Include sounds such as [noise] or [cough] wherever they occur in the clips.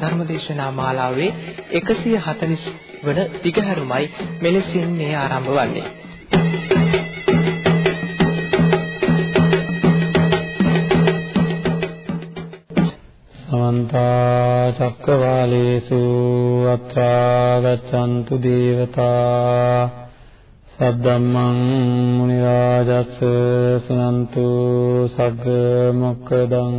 ධර්මදේශනා මාලාවේ 140 වන දිගහැරුමයි මෙලෙසින් මේ ආරම්භ වන්නේ. සමන්ත චක්කවාලේසු අත්‍රා ගච්ඡන්තු දේවතා සද්දම්මං මුනි රාජස් සුනන්තු සග්ග මොක්කදං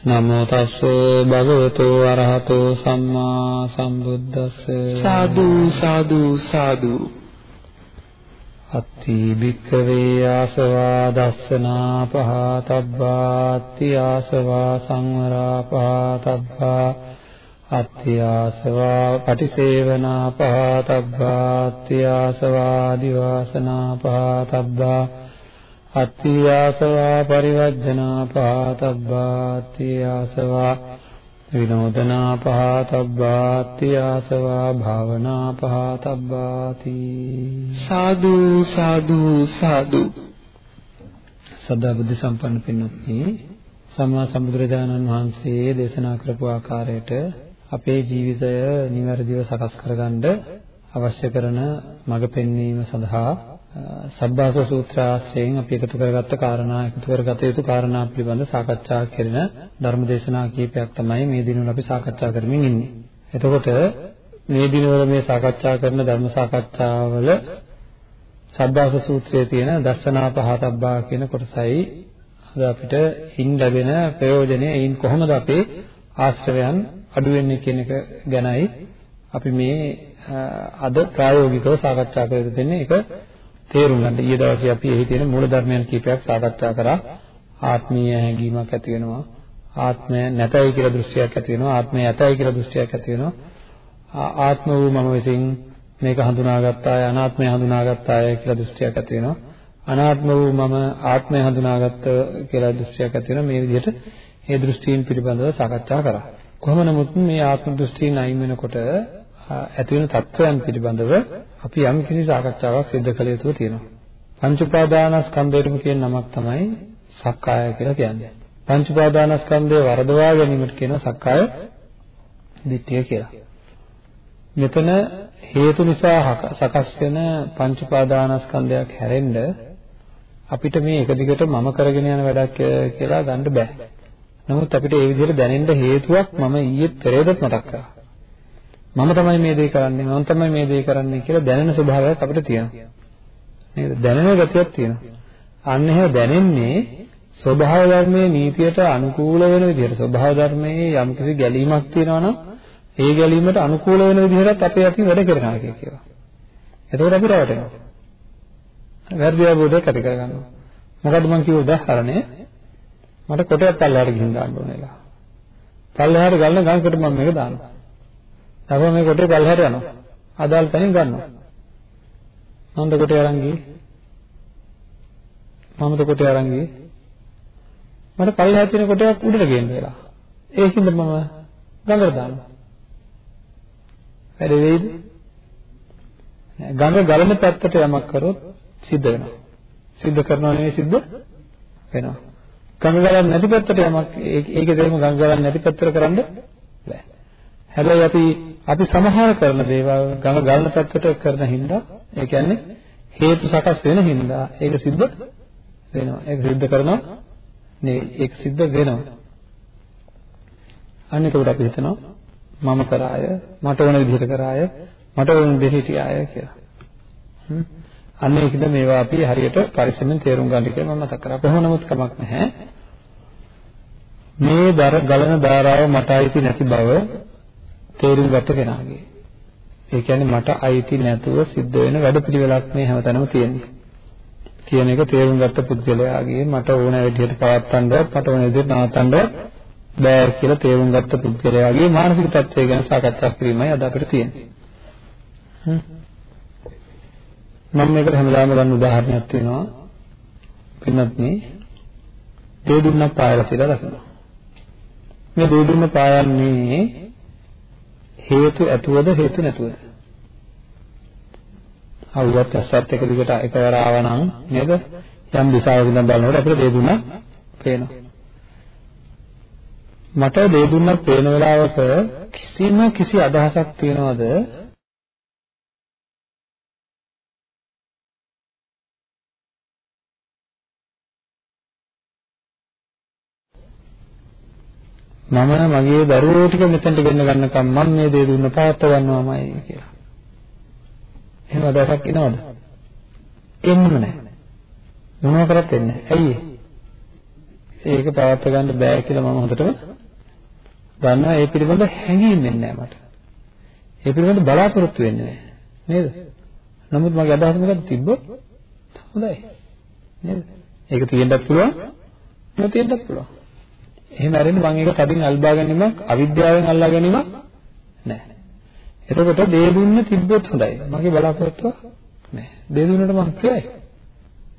නමෝ තස්ස භගවතු වරහතෝ සම්මා සම්බුද්දස්ස. සාදු සාදු සාදු. අත්ති භික්ඛවේ ආසවා දස්සනා පහතබ්බාත්ති ආසවා සංවරා පහතබ්බා අත්ති ආසවා පටිසේවනා පහතබ්බාත්ති ආසවා දිවාසනා පහතබ්බා අත්ති ආසවා පරිවර්ජනා පහතබ්බාත්ති ආසවා විනෝදනා පහතබ්බාති ආසවා භාවනා පහතබ්බාති සාදු සාදු සාදු. සදා බුද්ධ සම්පන්න පින්වත්නි සම්මා සම්බුදුරජාණන් වහන්සේ දේශනා කරපු ආකාරයට අපේ ජීවිතය නිවැරදිව සකස් කරගන්න අවශ්‍ය කරන මඟ පෙන්වීම සඳහා සබ්බාස සූත්‍රාශ්‍රයෙන් අපි එකතු කරගත්ත කාරණා එකතු කරගත යුතු කාරණා පිළිබඳ සාකච්ඡා කරන ධර්ම දේශනා කීපයක් තමයි මේ දිනවල අපි සාකච්ඡා කරමින් ඉන්නේ. එතකොට මේ දිනවල මේ සාකච්ඡා කරන ධර්ම සාකච්ඡාවල සබ්බාස සූත්‍රයේ තියෙන දර්ශනා පහතබ්බා කියන කොටසයි අද අපිට හින් ලැබෙන ප්‍රයෝජනය එයින් කොහොමද අපේ ආශ්‍රවයන් අඩු වෙන්නේ කියන එක ගැනයි අපි මේ අද ප්‍රායෝගිකව සාකච්ඡා කරලා දෙන්නේ. ඒක තේරුම් ගන්න. ඊයේ දවසේ අපි එහි තියෙන මූල ධර්මයන් කීපයක් සාකච්ඡා කරා. ආත්මීය හැඟීමක් ඇති වෙනවා. ආත්මය නැතයි කියලා දෘෂ්ටියක් ඇති වෙනවා. ආත්මය ඇතයි කියලා දෘෂ්ටියක් ඇති වෙනවා. ආත්ම වූ මම විසින් මේක හඳුනාගත්තාය අනාත්මය හඳුනාගත්තාය කියලා දෘෂ්ටියක් ඇති වෙනවා. අනාත්ම වූ මම ආත්මය හඳුනාගත්ත කියලා දෘෂ්ටියක් ඇති වෙනවා. මේ විදිහට මේ දෘෂ්ටීන් පිළිබඳව සාකච්ඡා කරා. කොහොම නමුත් මේ ආත්ම දෘෂ්ටීන් අයින් වෙනකොට ඇති වෙන තත්ත්වයන් පිළිබඳව අපි යම් කිසි සාකච්ඡාවක් සිදු කළ යුතු තියෙනවා. පංච උපාදානස්කන්ධයටම කියන නමක් තමයි සක්කාය කියලා කියන්නේ. පංච උපාදානස්කන්ධය වරදවා ගැනීමට කියන සක්කාය දිට්ඨිය කියලා. මෙතන හේතු නිසා සකස් වෙන පංච උපාදානස්කන්ධයක් හැරෙන්න අපිට මේ එක දිගට මම කරගෙන යන වැඩක් කියලා ගන්න බෑ. නමුත් අපිට ඒ විදිහට දැනෙන්න හේතුවක් මම ඊයේ පෙරේදත් මතක් කරා. මම තමයි මේ දේ කරන්නේ මම තමයි මේ දේ කරන්නේ කියලා දැනෙන ස්වභාවයක් අපිට තියෙනවා. නේද? දැනෙන ගතියක් තියෙනවා. අන්න එහෙම දැනෙන්නේ ස්වභාව ධර්මයේ නීතියට අනුකූල වෙන විදිහට ස්වභාව ධර්මයේ යම්කිසි ගැලීමක් තියෙනවා නම් ඒ ගැලීමට අනුකූල වෙන විදිහට අපේ අතින් වැඩ කරනවා කියලා. එතකොට අපි රැවටෙනවා. වැරදි අවබෝධයක් ඇති කරගන්නවා. මොකද්ද මම කිව්ව උදාහරණය? මට කොටයක් පල්ලෙහාට ගිහින් දාන්න ඕනෙලා. පල්ලෙහාට ගන්න ගඟකට මම මේක දානවා. ඊපස්සේ මේ කොටේ පල්ලෙහාට යනවා. අදාළ තැනින් ගන්නවා. මමද කොටේ අරන් ගියේ. මමද කොටේ අරන් ගියේ. මට පල්ලෙහාට තියෙන කොටයක් උඩට ගේන්න වෙලා. ඒකින්ද මම ගඟට දානවා. වැඩ වෙයිද? ගඟ ගලන පැත්තට යමක් කරොත් සිද්ධ වෙනවා. සිද්ධ කරනවා නෙවෙයි සිද්ධ වෙනවා. ගඟ ගලන්නේ නැති පැත්තට යමක් ඒකේ තේරුම ගඟ ගලන්නේ නැති පැත්තට කරන්න බෑ. හැබැයි අපි අපි සමහර කරන දේවල් ගම ගලන පැත්තට කරන හින්දා ඒ කියන්නේ හේතු සකස් වෙන හින්දා ඒක සිද්ධ වෙනවා. ඒක සිද්ධ කරනවා නේ ඒක සිද්ධ වෙනවා. අන්න ඒකට අපි හිතනවා මම කරාය මට ඕන විදිහට කරාය මට ඕන දෙයක් හිටියාය කියලා. අන්න ඒකද මේවා අපි හරියට පරිස්සමෙන් තේරුම් ගන්න කියලා මම මතක් කරා. කොහොම නමුත් කමක් නැහැ. මේ දර ගලන ධාරාව මට අයිති නැති බව තේරුම් ගත්ත කෙනාගේ. ඒ කියන්නේ මට අයිති නැතුව සිද්ධ වෙන වැඩපිළිවෙලක් මේ හැමතැනම තියෙන්නේ. කියන එක තේරුම් ගත්ත පුද්ගලයාගේ මට ඕන විදිහට පවත්තන්නවත් මට ඕන විදිහට නවත්තන්නවත් බෑ කියලා තේරුම් ගත්ත පුද්ගලයාගේ මානසික තත්ත්වය ගැන සාකච්ඡා කිරීමයි අද අපිට තියෙන්නේ. මම මේකට හැමදාම ගන්න උදාහරණයක් තියෙනවා. පින්නත් මේ දේ දුන්නක් පායලා කියලා දකිනවා. මේ දේ දුන්න පායන්නේ හේතු ඇතුවද හේතු නැතුවද? අවුවත් ඇස්සත් එක දිගට එකවර ආවනම් නේද? යම් දිශාවක ඉඳන් බලනකොට අපිට දේ දුන්නක් පේනවා. මට දේ දුන්නක් පේන වෙලාවක කිසිම කිසි අදහසක් තියනවද මම මගේ දරුවෝ ටික මෙතනට ගෙන්න ගන්නකම් මම මේ දේ දුන්න පවත්ව ගන්නවාමයි කියලා. එහෙම අදහසක් එනවද? එන්නෙම නැහැ. මොනවා කරත් එන්නේ නැහැ. ඇයි ඒක පවත්ව ගන්න බෑ කියලා මම හොඳටම දන්නවා ඒ පිළිබඳ හැඟීම් එන්නේ නැහැ මට. ඒ පිළිබඳ බලාපොරොත්තු වෙන්නේ නැහැ. නේද? නමුත් මගේ අදහස මොකක්ද තිබ්බොත් හොඳයි. නේද? ඒක තියෙන්නත් පුළුවන්. නොතියෙන්නත් පුළුවන්. එහෙම ඇරෙන්න මම ඒක තදින් අල්බා ගැනීමක් අවිද්‍යාවෙන් අල්ලා ගැනීමක් නැහැ. එතකොට දේ දුන්න තිබ්බොත් හොඳයි. මගේ බලාපොරොත්තුව නැහැ. දේ දුන්නට මම ප්‍රියයි.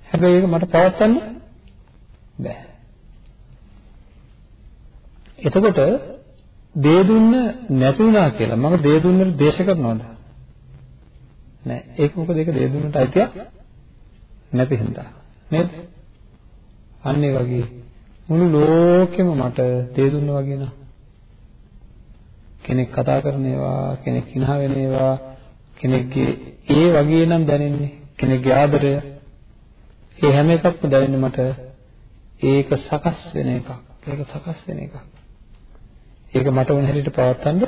හැබැයි ඒක මට පවත්වන්න බෑ. එතකොට දේ දුන්න නැති වුණා කියලා මම දේ දුන්නට දේශ කරනවද? නෑ. ඒක මොකද ඒක දේ දුන්නට අයිතියක් නැති හින්දා. නේද? අන්න ඒ වගේ මුළු ලෝකෙම මට දේ දුන්නා වගේ නා. කෙනෙක් කතා කරන ඒවා, කෙනෙක් හිනා වෙන ඒවා, කෙනෙක්ගේ ඒ වගේ නම් දැනෙන්නේ. කෙනෙක්ගේ ආදරය. ඒ හැම එකක්ම දැනෙන්නේ මට ඒක සකස් වෙන එකක්. ඒක සකස් වෙන එකක්. ඒක මට ඕන හැටියට පවත්වන්න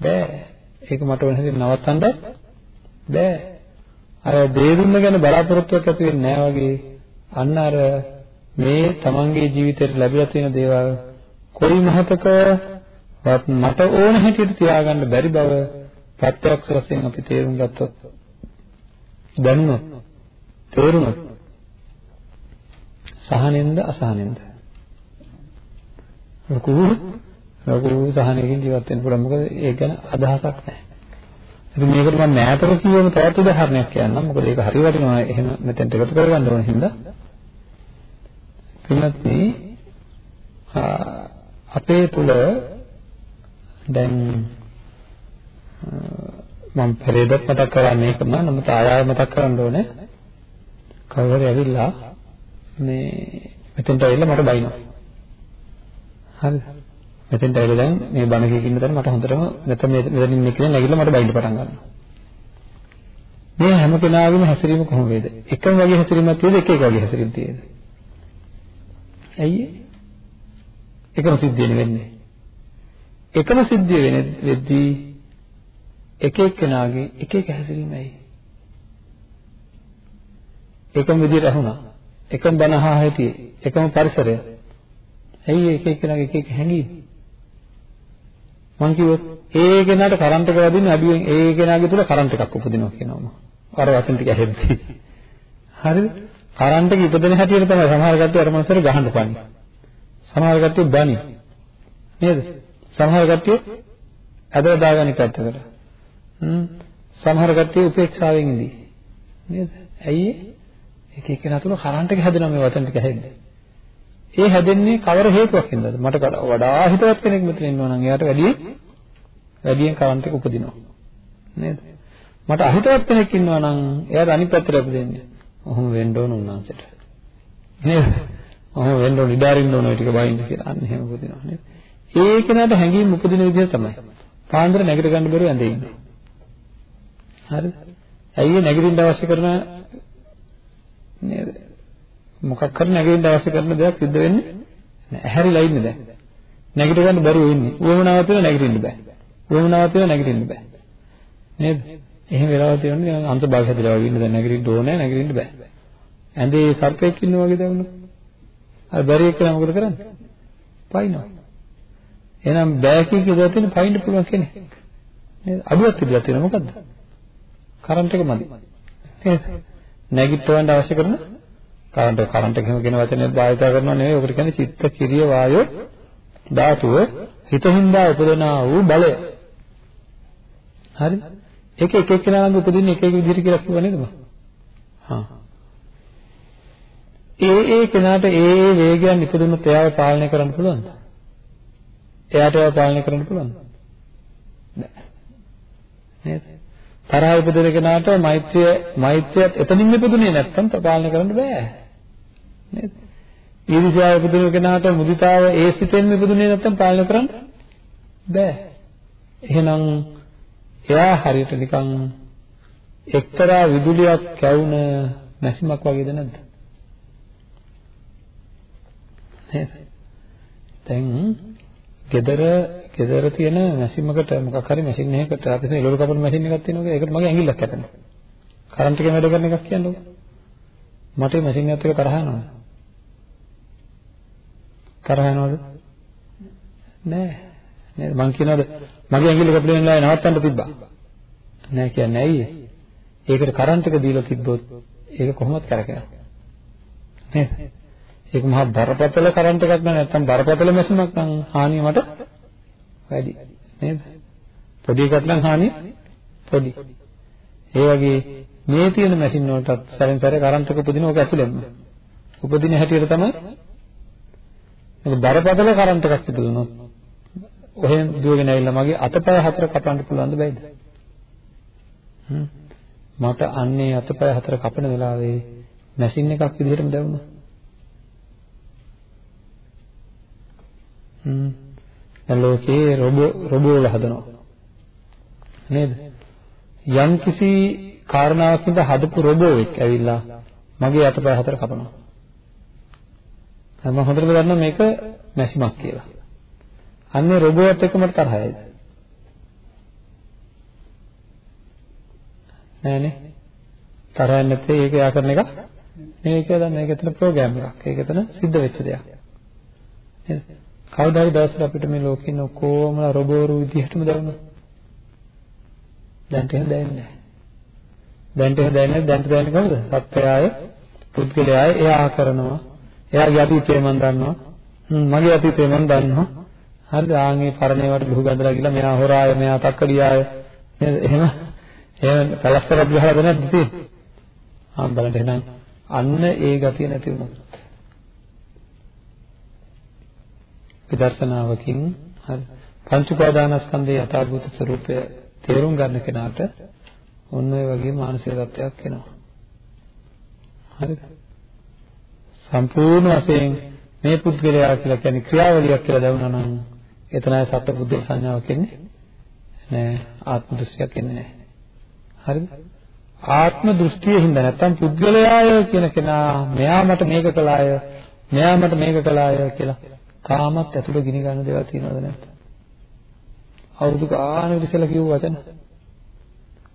බෑ. ඒක මට ඕන හැටියට නවත්තන්න බෑ. අර දේ දුන්න ගැන බලාපොරොත්තුවක් ඇති වෙන්නේ නැහැ වගේ අන්න අර මේ තමන්ගේ ජීවිතේට ලැබිලා තියෙන දේවල් කොයි මොහතකවත් මට ඕන හැටියට තියාගන්න බැරි බව ප්‍රත්‍යක්ෂ වශයෙන් අපි තේරුම් ගත්තොත් දැනුණොත් තේරුණොත් සහනෙන්ද අසහනෙන්ද? ලොකු ලොකු සහනයකින් ජීවත් වෙන්න පුළුවන්. මොකද ඒක ගැන අදහසක් නැහැ. ඉතින් මේකට මම නැතර කියවම තවත් උදාහරණයක් කියන්නම්. මොකද ඒක හරි වටිනවා. එහෙම මෙතෙන්ට එකතු කරගන්න ඕන හින්දා. පින්වත් අපේ තුල දැන් මම පෙරේදත් මතක් කරන්නේ ඒකම නමුත් ආයෙ මතක් කරන්න ඕනේ. කවුරු හරි ඇවිල්ලා මේ මෙතෙන්ට ඇවිල්ලා මට බයිනවා. හරිද මෙතෙන්ට ඇවිල්ලා දැන් මේ බණ කියකින්න තැන මට හොඳටම මෙතන මෙතනින් ඉන්න කෙනා නැගිටලා මට බයින්න පටන් ගන්නවා. මේ හැම කෙනාගේම හැසිරීම කොහොම වේද එකම වගේ හැසිරීමක් තියෙද? එක එක වගේ හැසිරීමක් තියෙද? ඇයි එකම සිද්ධිය වෙන්නේ. එකම සිද්ධිය වෙන වෙද්දී එක එක්කෙනාගේ එක එක හැසිරීම ඇයි? එකම විදිහට ඇහුණා. එකම බණ අහා හිටියේ. එකම පරිසරය. ඇයි එක එක්කෙනාගේ එක එක හැඟීම්? මං කිව්වොත් ඒ කෙනාට කරන්ට් එක වදින්නේ අඩුවෙන් ඒ කෙනාගේ තුල කරන්ට් එකක් උපදිනවා කියනවා. අර වචන ටික ඇහෙද්දී. හරිද? කරන්ට් එක ඉපදෙන හැටියට තමයි සමහර කට්ටිය අර මනසට ගහන්න පන්නේ. සමහර කට්ටිය බනි. නේද? සමහර කට්ටිය ඇදලා දාගන්න පැත්තකට. හ්ම්. සමහර කට්ටිය උපේක්ෂාවෙන් ඉඳී. නේද? ඇයි එක එක නතුන කරන්ට් එක හැදෙනවා මේ වචන ටික ඇහෙන්නේ. ඒ හැදෙන්නේ කවර හේතුවක් හින්දාද? මට වඩා හිතවත් කෙනෙක් මෙතන ඉන්නවා නම් එයාට වැඩි වැඩියෙන් කරන්ට් එක උපදිනවා. නේද? මට අහිතවත් කෙනෙක් ඉන්නවා නම් එයාට අනිත් පැත්තට උපදින්නේ. ඔහොම වෙන්න ඕන උන්වහන්සේට. නේද? ඔහොම වෙන්න ඕන ඉඩාරින්න ඕන ටික බයින්ද කියලා. අන්න එහෙම උපදිනවා නේද? ඒ කෙනාට හැඟීම් උපදින විදිහ තමයි. පාන්දර නැගිට ගන්න බැරුව ඇඳේ ඉන්නේ. හරිද? ඇයි නැගිටින්න අවශ්‍ය කරන නේද? මොකක් හරි නැගිටින්න අවශ්‍ය කරන දෙයක් සිද්ධ වෙන්නේ නැහැ. ඇහැරිලා ඉන්නේ දැන්. නැගිට ගන්න බැරුව ඉන්නේ. උවමනාවක් තියෙන නැගිටින්න බෑ. උවමනාවක් තියෙන නැගිටින්න බෑ. නේද? එහෙම වෙලාවල් තියෙනවා නිකන් අංශභාග හැදිලා වගේ ඉන්න දැන් නැගිටින්න ඕනේ නැගිටින්න බෑ. ඇඳේ සර්පෙක් ඉන්නවා වගේ දැන් අර බැරි එක්කලා මොකද කරන්නේ? පයින්නවා. එහෙනම් බෑ කිය කියලා තියෙන පයින්න පුළුවන් කෙනෙක්. නේද? අඩුවක් තිබිලා තියෙනවා මොකද්ද? කරන්ට් එක මදි. නේද? නැගිටවන්න අවශ්‍ය කරන කරන්ට් කරන්ට් එක කියන වචනේ භාවිත කරනවා නෙවෙයි. ඔකට කියන්නේ චිත්ත කිරිය වායෝ ධාතුව හිතින්දා උපදනා වූ බලය. හරිද? ඒක එක එක්කෙනා ළඟ උපදින්නේ එක එක විදිහට කියලා කිව්ව නේද? හා. ඒ ඒ කෙනාට ඒ ඒ වේගයන් ඉපදුනොත් එයාව පාලනය කරන්න පුළුවන්ද? එයාට ඒවා පාලනය කරන්න පුළුවන්ද? නෑ. නේද? තරහ ඉපදෙන කෙනාට මෛත්‍රිය මෛත්‍රියත් එතනින් ඉපදුනේ නැත්තම් පාලනය කරන්න බෑ. නේද? ඊර්ෂ්‍යාව ඉපදුන කෙනාට මුදිතාව ඒ සිතෙන් ඉපදුනේ නැත්තම් පාලනය කරන්න බෑ. එහෙනම් එයා හරියට නිකන් එක්තරා විදුලියක් කැවුන මැසිමක් වගේද නැද්ද? නේද? දැන් gedara gedara තියෙන මැෂිමකට මොකක් හරි මැෂින් එකකට අපි හිතන එළවලු කපන මැෂින් එකක් තියෙනවා ඒකට මගේ ඇඟිල්ලක් කැපෙනවා. කරන්ට් එකෙන් වැඩ කරන එකක් කියන්නකො. මට මේ මැෂින් එකත් එක්ක තරහ යනවද? තරහ යනවද? නෑ. නේද මං කියනවාද මගේ ඇඟිල්ල කැපෙන වෙලාවේ නවත්තන්න තිබ්බා. නෑ කියන්නේ ඇයි ඒකට කරන්ට් එක දීලා තිබ්බොත් ඒක කොහොමද කරකෙනවා. නේද? ඒක මහා බරපතල කරන්ට් එකක් නෑ නැත්තම් බරපතල මැෂිමක් නම් හානිය මට වැඩි නේද? පොඩි එකක් නම් හානිය පොඩි. ඒ වගේ මේ තියෙන මැෂින් වලටත් සැරෙන් සැරේ කරන්ට් එක උපදින ඕක ඇතුළෙන්ම. උපදින හැටියට තමයි ඒක බරපතල කරන්ට් එකක් තිබුණොත් ඔහෙන් දුවගෙන ඇවිල්ලා මගේ අතපය හතර කපන්න පුළුවන්ද බැයිද? මට අන්නේ අතපය හතර කපන වෙලාවේ මැෂින් එකක් විදිහටම දැවුණා. හ්ම්. දැන් ලෝකේ රොබෝ රොබෝල හදනවා. නේද? යම් කිසි කාරණාවකින්ද හදපු රොබෝෙක් ඇවිල්ලා මගේ අතපය හතර කපනවා. මම හොඳටම දන්නවා මේක මැෂිමක් කියලා. අන්නේ රොබෝත් එක්ක මට තරහයිද නෑනේ තරහ නැත්තේ ඒක යා කරන එක නෙවෙයි කියලා දන්න මේක එතන ප්‍රෝග්‍රෑම් එකක් ඒක එතන සිද්ධ වෙච්ච දෙයක් නේද කවදා හරි දවසට අපිට මේ ලෝකේ ඉන්න ඔක්කොම රොබෝරු විදිහටම දැනුණා. දැන්ට එහෙම දැනෙන්නේ නැහැ. දැන්ට එහෙම දැනෙන්නේ දැන්ට දැනෙන්නේ කවුද? සත්‍යය පුද්ගලයාය එයා කරනවා. එයාගේ අතීතය මම දන්නවා. මගේ අතීතය මම දන්නවා. හරිද? ආන්ගේ පරණේවට ලුහු ගඳලා ගිහලා මෙයා හොරාය, මෙයා තක්කඩියාය. නේද? එහෙම එහෙම පළස්තරක් ගහලාද නැද්ද තියෙන්නේ? ආ බලන්න එහෙනම් අන්න ඒ ගතිය නැති වුණා. විදර්ශනාවකින් හරි පංච උපාදානස්කන්ධයේ යථාභූත ස්වરૂපය තේරුම් ගන්න කෙනාට ඔන්න ඔය වගේ මානසික තත්ත්වයක් එනවා. හරිද? සම්පූර්ණ වශයෙන් මේ පුද්ගලයා කියලා කියන්නේ ක්‍රියාවලියක් කියලා දැනුණා නම් එතනයි සත්‍ය බුද්ධ සංඥාවක් එන්නේ නෑ ආත්ම දෘෂ්ටියක් එන්නේ නෑ. හරිද? ආත්ම දෘෂ්ටිය හින්දා නැත්තම් පුද්ගලයාය කියන කෙනා මෙයා මට මේක කළාය මෙයා මට මේක කළාය කියලා තාමත් ඇතුළ ගිනි ගන්න දේවල් තියෙනවද නැද්ද? අවුරුදු ගානකට ඉස්සෙල්ලා කිව්ව වචන.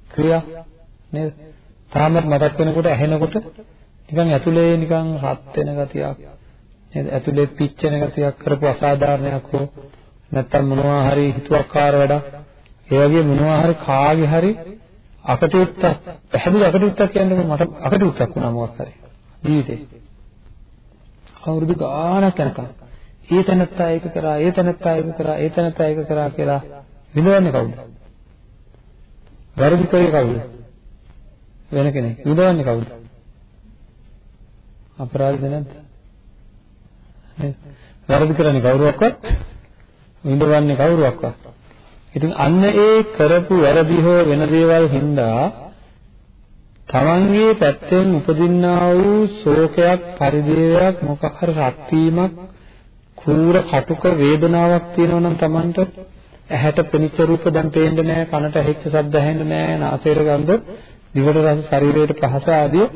ක්‍රියා නේද? තාමත් මතක් වෙනකොට ඇහෙනකොට නිකන් ඇතුලේ නිකන් රත් වෙන ගතියක් නේද? ඇතුලේ පිච්චෙන ගතියක් කරපු අසාධාරණයක් හෝ නැත්තම් මොනවා හරි හිතුවක්කාර වැඩක් ඒ වගේ මොනවා හරි කාගේ හරි අකටයුත්තක් පැහැදිලි අකටයුත්තක් කියන්නේ මට අකටයුත්තක් වුණා මොකක් හරි ජීවිතේ අවුරුදු ගානක් යනකම් ඒ තැනත්තා ඒක කරා, ඒ තැනත්තා ඒක කරා, ඒ තැනත්තා ඒක කරා කියලා විඳවන්නේ කවුද? වැරදි කරේ කවුද? වෙන කෙනෙක්. විඳවන්නේ කවුද? අපරාධද නැද්ද? නේද? වැරදි කරන්නේ කවුරුවක්වත් විඳවන්නේ කවුරුවක්වත්. ඉතින් අන්න ඒ කරපු වැරදි හෝ වෙන දේවල් හින්දා තමන්ගේ පැත්තෙන් උපදින්නා වූ ශෝකයක් පරිදේවයක් මොකක් හරි රත් වීමක් කූර කටුක වේදනාවක් තියෙනවා නම් Tamanට ඇහැට පෙනිච්ච රූප දැන් පේන්නේ නැහැ කනට ඇහිච්ච ශබ්ද ඇහෙන්නේ නැහැ නාසයට ගඳ දිවට රස ශරීරයට පහස ආදී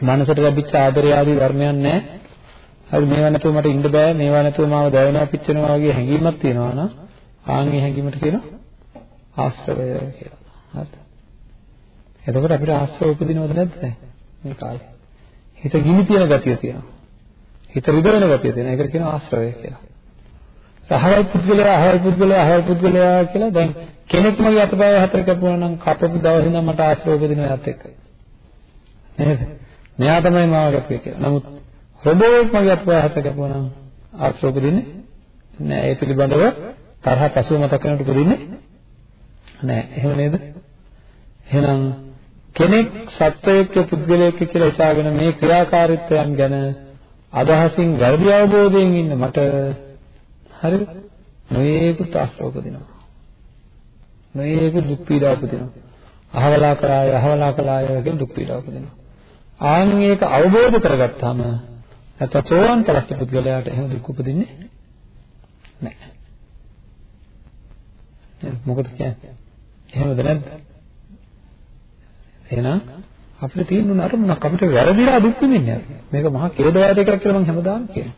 මනසට ලැබිච්ච ආදරය ආදී ධර්මයන් නැහැ හරි මේවා නැතුව මට ඉන්න බෑ මේවා නැතුව මාව දැවෙනවා පිච්චෙනවා වගේ හැඟීමක් තියෙනවා නම් ආන්ගේ හැඟීමට කියනවා ආශ්‍රවය කියලා හරිද එතකොට අපිට ආශ්‍රව උපදිනවද නැද්ද මේ කාලේ හිත ගිනි තියෙන ගතිය තියෙනවා හිත රිදවෙන ගතිය තියෙන. ඒකට කියනවා ආශ්‍රවය කියලා. අහවල් පුද්ගලයා අහවල් පුද්ගලයා අහවල් පුද්ගලයා කියලා දැන් කෙනෙක් මගේ අතපය හතර කැපුවා නම් කපපු දවසේ ඉඳන් මට ආශ්‍රව උපදිනවා එයාත් එක්ක. නේද? මෙයා තමයි මාව කැපුවේ කියලා. නමුත් රොබෝට් මගේ අතපය හතර කැපුවා නම් ආශ්‍රව උපදින්නේ නෑ. ඒ පිළිබඳව තරහ පසුව මතක් කරනකොට උපදින්නේ නෑ. එහෙම නේද? එහෙනම් කෙනෙක් සත්වයක පුද්ගලයෙක් කියලා හිතාගෙන මේ ක්‍රියාකාරීත්වයන් ගැන අදහසින් වැරදි අවබෝධයෙන් ඉන්න මට හරිද නොයේකුත් ආශ්‍රව උපදිනවා. නොයේකුත් දුක් පීඩා උපදිනවා. අහවලා කරාය අහවලා කළාය කියන දුක් පීඩා උපදිනවා. ආන් මේක අවබෝධ කරගත්තාම නැත්නම් සෝවන් කලස්ස පුද්ගලයාට එහෙම දුක් උපදින්නේ නැහැ. මොකද කියන්නේ? එහෙමද නැද්ද? එහෙනම් අපිට තියෙන උන අරමුණක් අපිට වැරදිලා දුක් විඳින්නේ මේක මහා කේදවාදයක් කියලා මම හැමදාම කියනවා.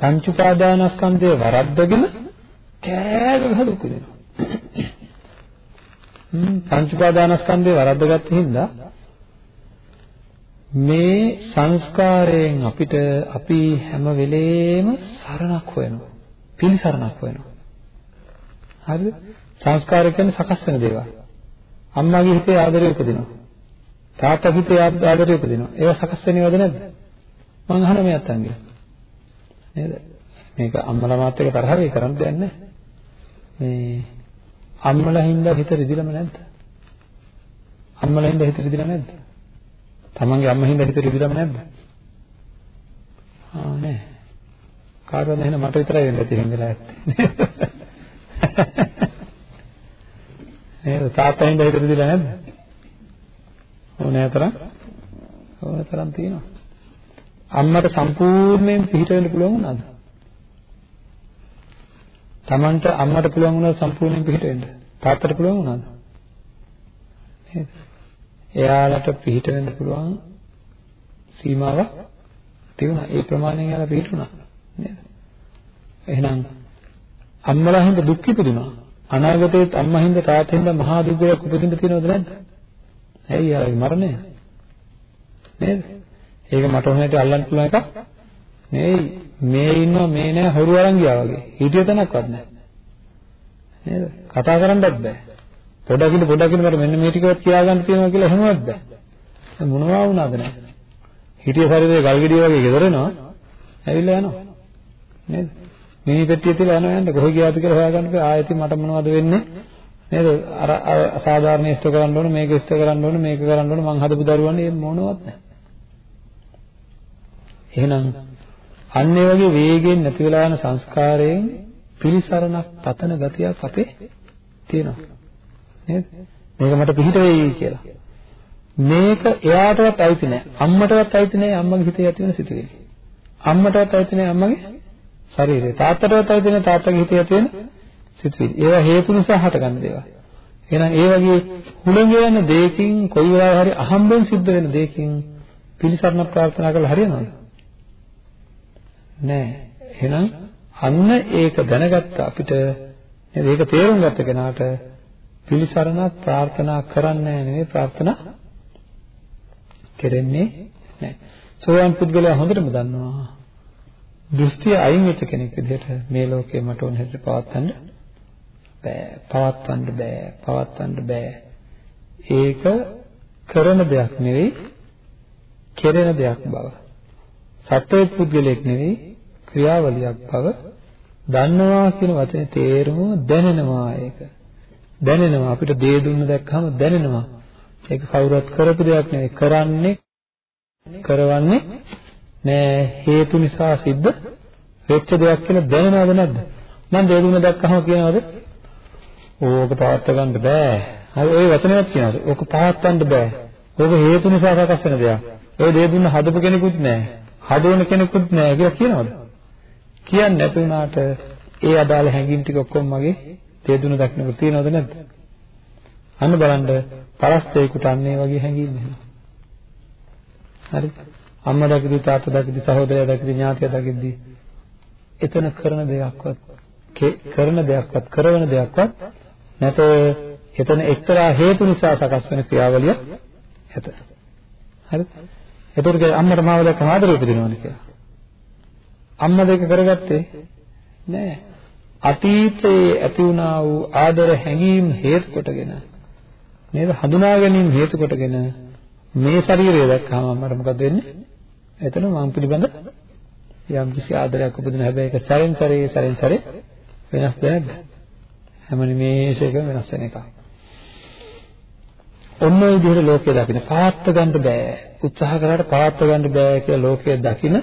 පංච උපාදානස්කන්ධය වරද්දගෙන කෑග ගහ දුක් විඳිනවා. හ්ම්. පංච උපාදානස්කන්ධය වරද්දගත්ත හින්දා මේ සංස්කාරයෙන් අපිට අපි හැම වෙලේම සරණක් හොයනවා පිළිසරණක් හොයනවා හරිද සංස්කාර කියන්නේ සකස් වෙන දේවල් අම්මාගේ හිතේ ආදරය උපදිනවා. තාත්තාගේ හිතේ ආදරය උපදිනවා. ඒවා සකස් වෙනවද නැද්ද? මං අහන මේ අත්තන්ගේ. නේද? මේක අම්මලා මාත් එක්ක තරහ වෙයි කරන්න දෙයක් නැහැ. මේ අම්මලා හින්දා හිත රිදිලම නැද්ද? අම්මලා හින්දා හිත රිදිලා නැද්ද? තමන්ගේ අම්මා හින්දා හිත රිදිලම නැද්ද? ආ නෑ. කාටවත් එහෙනම් මට විතරයි වෙන්න තියෙන වෙලාව ඇත්තේ. නේද? තාත්තා හින්දා හිතට දිලා නැද්ද? ඕනෑ තරම් ඕනෑ තරම් තියෙනවා. අම්මට සම්පූර්ණයෙන් පිට වෙන්න පුළුවන් වුණාද? Tamanට අම්මට පුළුවන් වුණා සම්පූර්ණයෙන් පිට වෙන්න. තාත්තට පුළුවන් වුණාද? නේද? එයාලට පිට වෙන්න පුළුවන් සීමාවක් තිබුණා. ඒ ප්‍රමාණයෙන් එයාලා පිටුණා. නේද? එහෙනම් අම්මලා හින්දා දුක් ඉපදුනා. අනාගතයේත් අම්මා හින්දා තාත්තා හින්දා මහා දුකක් උපදින්න තියෙනවද නැද්ද? ඇයි යාගේ මරණය? නේද? ඒක මට ඕනෙට අල්ලන්න පුළුවන් එකක් නෙවෙයි. මේ ඉන්නවා මේ නෑ හොරු අරන් ගියා වගේ. හිටිය තැනක්වත් නෑ. නේද? කතා කරන්නත් බෑ. පොඩකින් පොඩකින් මට මෙන්න මේ ටිකවත් කියා ගන්න තියෙනවා කියලා එහෙමවත් බෑ. මොනවා වුණාද නෑ. හිටිය ශරීරයේ ගල් ගෙඩිය වගේ ගෙදරනවා. ඇවිල්ලා යනවා. නේද? මිනි පෙට්ටිය තියලා යනවා යන්න කොහෙ ගියාද කියලා හොයාගන්න බෑ ආයෙත් මට මොනවද වෙන්නේ නේද අර අසාධාරණ ඉෂ්ට කරන්න ඕන මේක ඉෂ්ට කරන්න ඕන මේක කරන්න ඕන මං හදපු දරුවන්නේ මොනවත් නැහැ එහෙනම් අන්න ඒ වගේ වේගෙන් නැති වෙලා යන සංස්කාරයෙන් පිළිසරණක් පතන ගතියක් අපේ තියෙනවා නේද මේක මට පිහිට වෙයි කියලා මේක එයාටවත් අයිති නැහැ අම්මටවත් අයිති නැහැ අම්මගේ හිතේ ඇති වෙන සිතුවිලි අම්මටවත් අයිති නැහැ අම්මගේ ශරීරය. තාත්තටවත් අයිති නැහැ තාත්තගේ හිතේ ඇති වෙන සිතුවිලි. ඒවා හේතු නිසා හටගන්න දේවල්. එහෙනම් ඒ වගේ හුළඟ යන දෙයකින් කොයි වෙලාව හරි අහම්බෙන් සිද්ධ වෙන දෙයකින් පිළිසරණ ප්‍රාර්ථනා කරලා හරියනවද? නෑ. එහෙනම් අන්න ඒක දැනගත්ත අපිට නේද? ඒක තේරුම් ගත්ත කෙනාට පිළිසරණක් ප්‍රාර්ථනා කරන්නේ නෙවෙයි ප්‍රාර්ථනා කෙරෙන්නේ නෑ. සෝවාන් පුද්ගලයා හොඳටම දන්නවා. දෘෂ්ටිය අයින් වෙච්ච කෙනෙක් විදිහට මේ ලෝකේ මට ඕන හැටියට පවත්වන්න බෑ. පවත්වන්න බෑ. පවත්වන්න බෑ. ඒක කරන දෙයක් නෙවෙයි කෙරෙන දෙයක් බව. සත්වයේ පුද්ගලයෙක් නෙවෙයි ක්‍රියාවලියක් බව දන්නවා කියන වචනේ තේරුම දැනෙනවා ඒක. දැනෙනවා අපිට දේ දුන්න දැක්කම දැනෙනවා ඒක කවුරුත් කරපු දෙයක් නෙවෙයි කරන්නේ කරවන්නේ නෑ හේතු නිසා සිද්ධ වෙච්ච දෙයක් කියලා දැනනවද නැද්ද? මම දේදුන දැක්කම කියනවාද? ඕක පවත් ගන්න බෑ. හරි ওই වචනයක් කියනවාද? ඕක පවත් ගන්න බෑ. ඕක හේතු නිසා සකස් වෙන දෙයක්. ඔය දේදුන හදපු කෙනෙකුත් නෑ. හදවන කෙනෙකුත් නෑ කියලා කියනවාද? කියන්නේ නැති වුණාට ඒ අදාළ හැඟීම් ටික ඔක්කොම මගේ දේදුන දක්නකොට තියෙනවද නැද්ද? අන්න බලන්න පරස්තේකට අන්නේ වගේ හැඟීම් එනවා. හරි? අම්මා දකිද්දි තාත්තා දකිද්දි සහෝදරයා දකිද්දි ඥාතියා දකිද්දි එතන කරන දෙයක්වත් කරන දෙයක්වත් කරන දෙයක්වත් නැත එතන එක්තරා හේතු නිසා සකස් වෙන ක්‍රියාවලිය ඇත හරිද එතකොට අම්මට මාව දැක්ක ආදරය උපදිනවනේ කියලා අම්මා දෙක කරගත්තේ නෑ අතීතයේ ඇති වුණා වූ ආදර හැඟීම් හේතු කොටගෙන නේද හඳුනා ගැනීම හේතු කොටගෙන මේ ශරීරය දැක්කම මට මොකද වෙන්නේ එතන මම පිළිබඳ යම් කිසි ආදරයක් උපදින හැබැයි ඒක සැරෙන් සැරේ සැරෙන් සැරේ වෙනස්ද නැද්ද? හැම නිමේෂයකම වෙනස් වෙන එකක්. ඔන්න ඔය විදිහට ලෝකය දකින්න පාත්ත ගන්න බෑ. උත්සාහ කරාට පාත්ත ගන්න බෑ කියලා ලෝකය දකින්න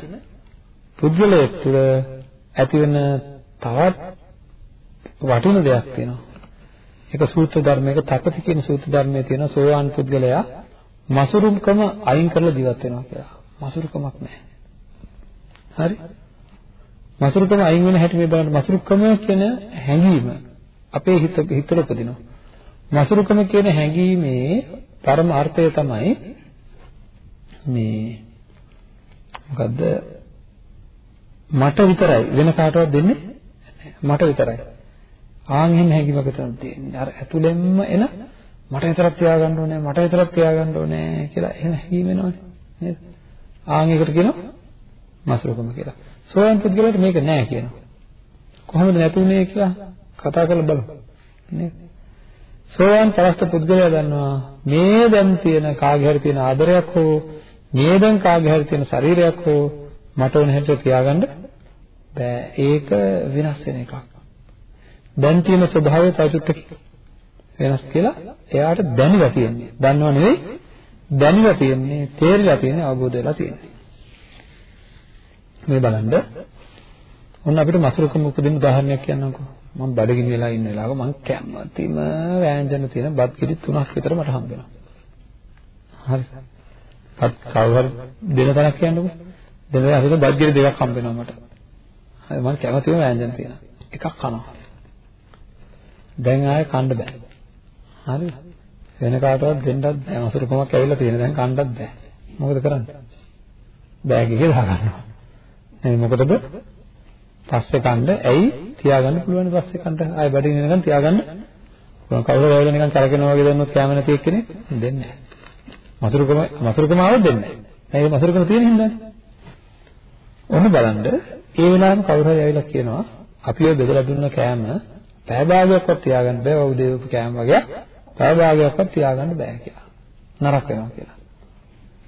පුද්ගලයෙක් තුළ ඇති වෙන තවත් වටින දෙයක් තියෙනවා. ඒක සූත්‍ර ධර්මයක තපති කියන සූත්‍ර ධර්මයේ තියෙන සෝවාන් පුද්ගලයා මසුරුකම අයින් කරලා ජීවත් වෙනවා කියලා. මසුරුකමක් නැහැ. හරි? මසුරුකම අයින් වෙන හැටි මේ බලන්න මසුරුකම කියන හැඟීම අපේ හිත හිතට උපදිනවා. මසුරුකම කියන හැඟීමේ පරම අර්ථය තමයි මේ මොකද්ද මට විතරයි වෙන කාටවත් දෙන්නේ මට විතරයි ආන් එහෙම හැඟීමක තමයි තියෙන්නේ. අර ඇතුළෙන්ම එන මට විතරක් තියාගන්න ඕනේ මට විතරක් තියාගන්න ඕනේ කියලා එහෙම හැඟීම එනවනේ නේද? ආන් එකට කියනවා මසුරුකම කියලා. සෝයන් පුද්ගලයාට මේක නෑ කියනවා. කොහොමද නැතුනේ කියලා කතා කරලා බලමු නේද? සෝවාන් පරස්ත පුද්ගලයා දන්නවා මේ දැන් තියෙන කාගේ හරි තියෙන ආදරයක් හෝ මේ දැන් කාගේ හරි තියෙන ශරීරයක් හෝ මට ඕන හැටියට තියාගන්න බෑ. ඒක වෙනස් වෙන එකක්. දැන් තියෙන ස්වභාවය තව චුට්ටක් වෙනස් කියලා එයාට දැනලා තියෙන්නේ දන්නව නෙවෙයි දැනලා තියෙන්නේ තේරිලා තියෙන්නේ අවබෝධ වෙලා තියෙන්නේ මේ බලන්න ඔන්න අපිට මසරුකම උපදින උදාහරණයක් කියන්නම්කෝ මම බඩගිනි වෙලා ඉන්න වෙලාවක මම කැමතිම වෑංජන තියෙන බත් කිරි තුනක් විතර මට හම්බ වෙනවා. හරි. බත් කවුරු දෙන තරක් කියන්නකෝ. දෙන අපිට බත් කිරි දෙකක් හම්බ වෙනවා මට. හරි මම කැමතිම වෑංජන තියෙන. එකක් කනවා. දැන් ආයෙ කන්න බෑ. හරි. වෙන කාටවත් දෙන්නත් බෑ. මසුරුකමක් ඇවිල්ලා තියෙන දැන් කන්නත් බෑ. මොකද කරන්නේ? බෑග් එකේ දාගන්නවා. එහේ මොකටද? පස්සේ කන්න ඇයි තියාගන්න පුළුවන් පස්සේ කන්න ආයෙ බඩින් එනකන් තියාගන්න පුළුවන් කවුරු වේල නිකන් කරකිනවා වගේ දැන්නොත් කැම නැති එක්කෙනෙක් දෙන්නේ නැහැ මසුරුකම මසුරුකම ආවොත් දෙන්නේ නැහැ ඒක මසුරුකම තියෙන හින්දානේ ඔන්න බලන්න ඒ වෙලාවෙම කවුරු හරි ඇවිල්ලා කියනවා අපි ඔය බෙදලා දුන්න කෑම පැය භාගයක්වත් තියාගන්න බෑ ඔව් දේවපු කෑම වගේ පැය භාගයක්වත් තියාගන්න බෑ කියලා නරක වෙනවා කියලා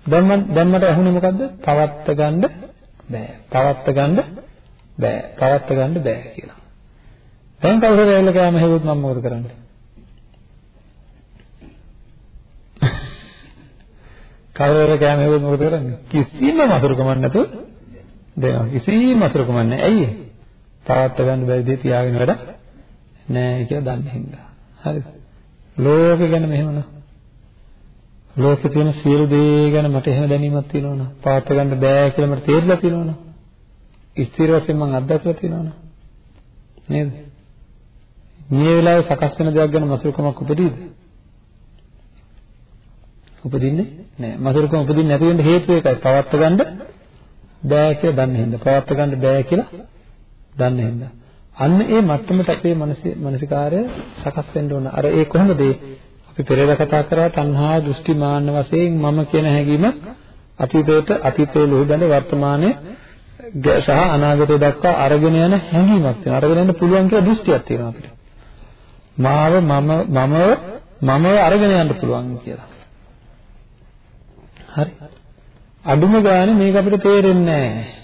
දැන් මම දැන් මට අහුනේ මොකද්ද පවත්ත ගන්න බෑ පවත්ත ගන්න බෑ පවත්ත ගන්න බෑ කියලා. දැන් කවුරු හරි ඇවිල්ලා කෑම හැවුවොත් මම මොකද කරන්නේ? කවුරු හරි කෑම හැවුවොත් මොකද කරන්නේ? කිසිම මසුරුකමක් නැතුව දෙනවා. කිසිම මසුරුකමක් නැහැ. ඇයි ඒ? පවත්ත ගන්න බැරි දේ තියාගෙන වැඩ නැහැ කියලා දන්නේ හින්දා. හරිද? ලෝකෙ ගැන මෙහෙමද? ලෝකේ තියෙන සියලු දේ ගැන මට එහෙම දැනීමක් තියෙනවනේ. පවත්ත ගන්න බෑ කියලා මට තේරිලා තියෙනවනේ. ස්ථිර වශයෙන් මම අත්දැකලා තියෙනවනේ. නේද? මේ වෙලාවේ සකස් වෙන දෙයක් ගැන මසුරුකමක් උපදීද? උපදින්නේ නැහැ. මසුරුකම උපදින්නේ නැති වෙන්න හේතුව ඒකයි. පවත්ත ගන්න බෑ කියලා දන්නේ හින්දා. පවත්ත ගන්න බෑ කියලා දන්නේ හින්දා. අන්න ඒ මට්ටමට අපේ මනසේ මනසිකාරය සකස් වෙන්න ඕන. අර ඒ කොහොමද අපි පෙරේද කතා කරා තණ්හා දෘෂ්ටි මාන්න වශයෙන් මම කියන හැඟීම අතීතයට අතීතයේ ලොහු බඳ වර්තමානයේ සහ අනාගතය දක්වා අරගෙන යන හැඟීමක් තියෙනවා. අරගෙන යන්න පුළුවන් කියලා දෘෂ්ටියක් තියෙනවා අපිට. මාව මම මමව මමව අරගෙන යන්න පුළුවන් කියලා. හරි. අඩුම ගානේ මේක අපිට තේරෙන්නේ නැහැ.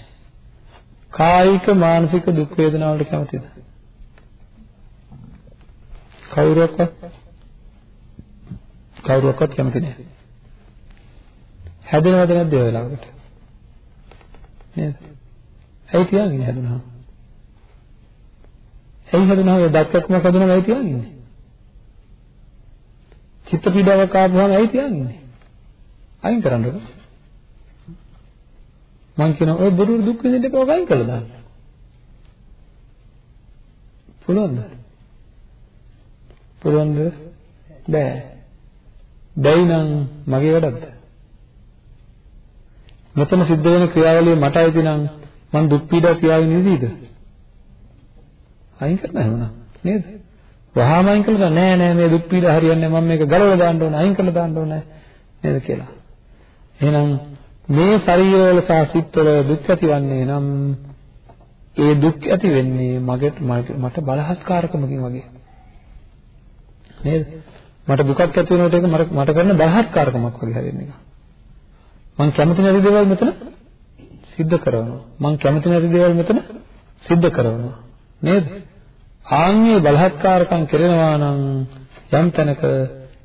කායික මානසික දුක් වේදනා වලට කැමතිද? කවුරක්වත් කවුරක්වත් කැමති නැහැ. හැදෙනවද නැද්ද ඒ වෙලාවට? නේද? ඇයි තියාගෙන හැදුනහම? ඇයි හැදුනහම ඒ දක්කක්මක් හැදුනම ඇයි තියාගන්නේ? චිත්ත පීඩාවක් ආවම ඇයි තියාගන්නේ? අයින් කරන්නකෝ. මං කියන ඔය බොරු දුක් විඳින්න එපා වයින් කළා දාන්න. පුළුවන්ද? පුළුවන්ද? බෑ. බැයි නම් මගේ වැඩක්ද? මෙතන සිද්ධ වෙන ක්‍රියාවලිය මට අයිති නම් මං දුක් පීඩා තියාගෙන ඉඳීද? අයින් කරන්න එහෙමනම් නේද? වහාම අයින් කළා නෑ නෑ මේ දුක් පීඩා හරියන්නේ මම මේක ගලවලා දාන්න ඕනේ අයින් කරලා දාන්න ඕනේ නේද කියලා. එහෙනම් මේ ශරීරවල සහ සිත්වල දුක් ඇතිවන්නේ නම් ඒ දුක් ඇති වෙන්නේ මගට මට බලහත්කාරකමකින් වගේ. නේද? මට දුකක් ඇති වෙනකොට ඒක මට කරන බලහත්කාරකමක් වගේ හරියන්නේ. මම කැමති නැති දේවල් මෙතන සිද්ධ කරනවා. මං කැමති නැති දේවල් මෙතන සිද්ධ කරනවා. නේද? ආන්ගේ බලහත්කාරකම් කරනවා නම් යම් තැනක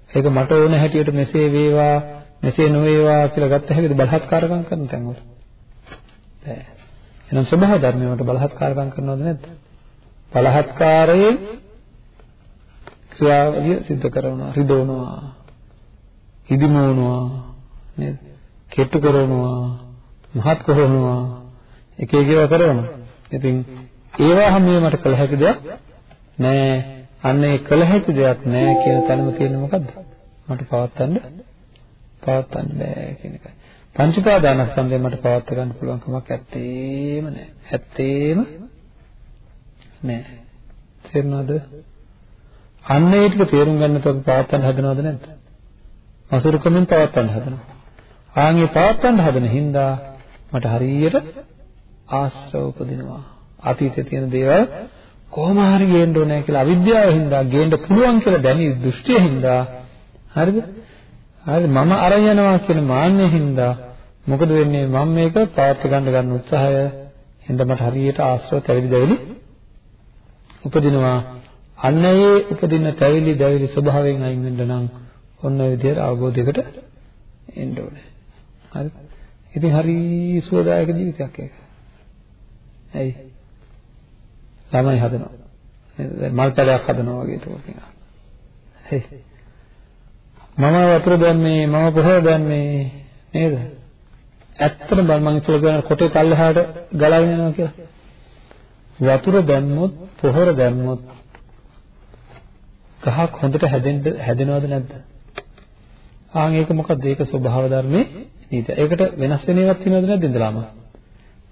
ඒක මට ඕන හැටියට මෙසේ වේවා මෙසේ නොවේවා කියලා ගත්ත හැකිද බලහත්කාරකම් කරන තැන්වල බෑ. එහෙනම් ස්වභාව ධර්මයට බලහත්කාරකම් කරනවද නැද්ද? බලහත්කාරයෙන් ක්‍රියාවලිය සිද්ධ කරනවා රිදවනවා ඉදිමවනවා නේද? කෙට්ටු කරනවා මහත් කරනවා එක එක ඒවා කරනවා. ඉතින් ඒවා හැම මට කළ හැකි දෙයක් නෑ. අන්න ඒ කළ හැකි දෙයක් නෑ කියන තැනම තියෙන්නේ මොකද්ද? මට පවත්තන්න පවත්තන්න බෑ කියන එකයි. පංච උපාදානස්කන්ධය මට පවත්ත ගන්න පුළුවන් කමක් ඇත්තේම නෑ. ඇත්තේම නෑ. තේරුණාද? අන්න ඒ ටික තේරුම් ගන්නත් අපි පවත්තන්න හදනවද නැද්ද? මසුරුකමින් පවත්තන්න හදනවා. ආන්ගේ පවත්තන්න හදන හින්දා මට හරියට ආශ්‍රව උපදිනවා. අතීතයේ තියෙන දේවල් කොහොම හරි ගේන්න ඕනේ කියලා අවිද්‍යාව හින්දා ගේන්න පුළුවන් කියලා දැනි දෘෂ්ටිය හින්දා හරිද? හරි මම අරන් යනවා කියන මාන්නය හින්දා මොකද වෙන්නේ? මම මේක පවත් ගන්න ගන්න උත්සාහය හින්දා මට හරියට ආශ්‍රව තැවිලි දැවිලි උපදිනවා. අන්න ඒ උපදින තැවිලි දැවිලි ස්වභාවයෙන් අයින් වෙන්න නම් ඔන්න ඔය විදිහට අවබෝධයකට එන්න ඕනේ. හරි. ඉතින් හරි සුවදායක ජීවිතයක් ඒක. ඇයි? ළමයි හදනවා. නේද? මල් පැලයක් හදනවා වගේ ඒක. හේ මම වතුර දැම්මේ මම පොහොර දැම්මේ නේද? ඇත්තටම බල මං ඉතල කියන කොටේ පල්ලෙහාට ගලාගෙන යනවා කියලා. වතුර දැම්මොත් පොහොර දැම්මොත් ගහක් හොඳට හැදෙන්න හැදෙනවද නැද්ද? ආන් ඒක මොකක්ද ඒක ස්වභාව ධර්මයේ නීතිය ඒකට වෙනස් වෙන ඒවාක් තියෙනවද නැද්ද ඉඳලාම?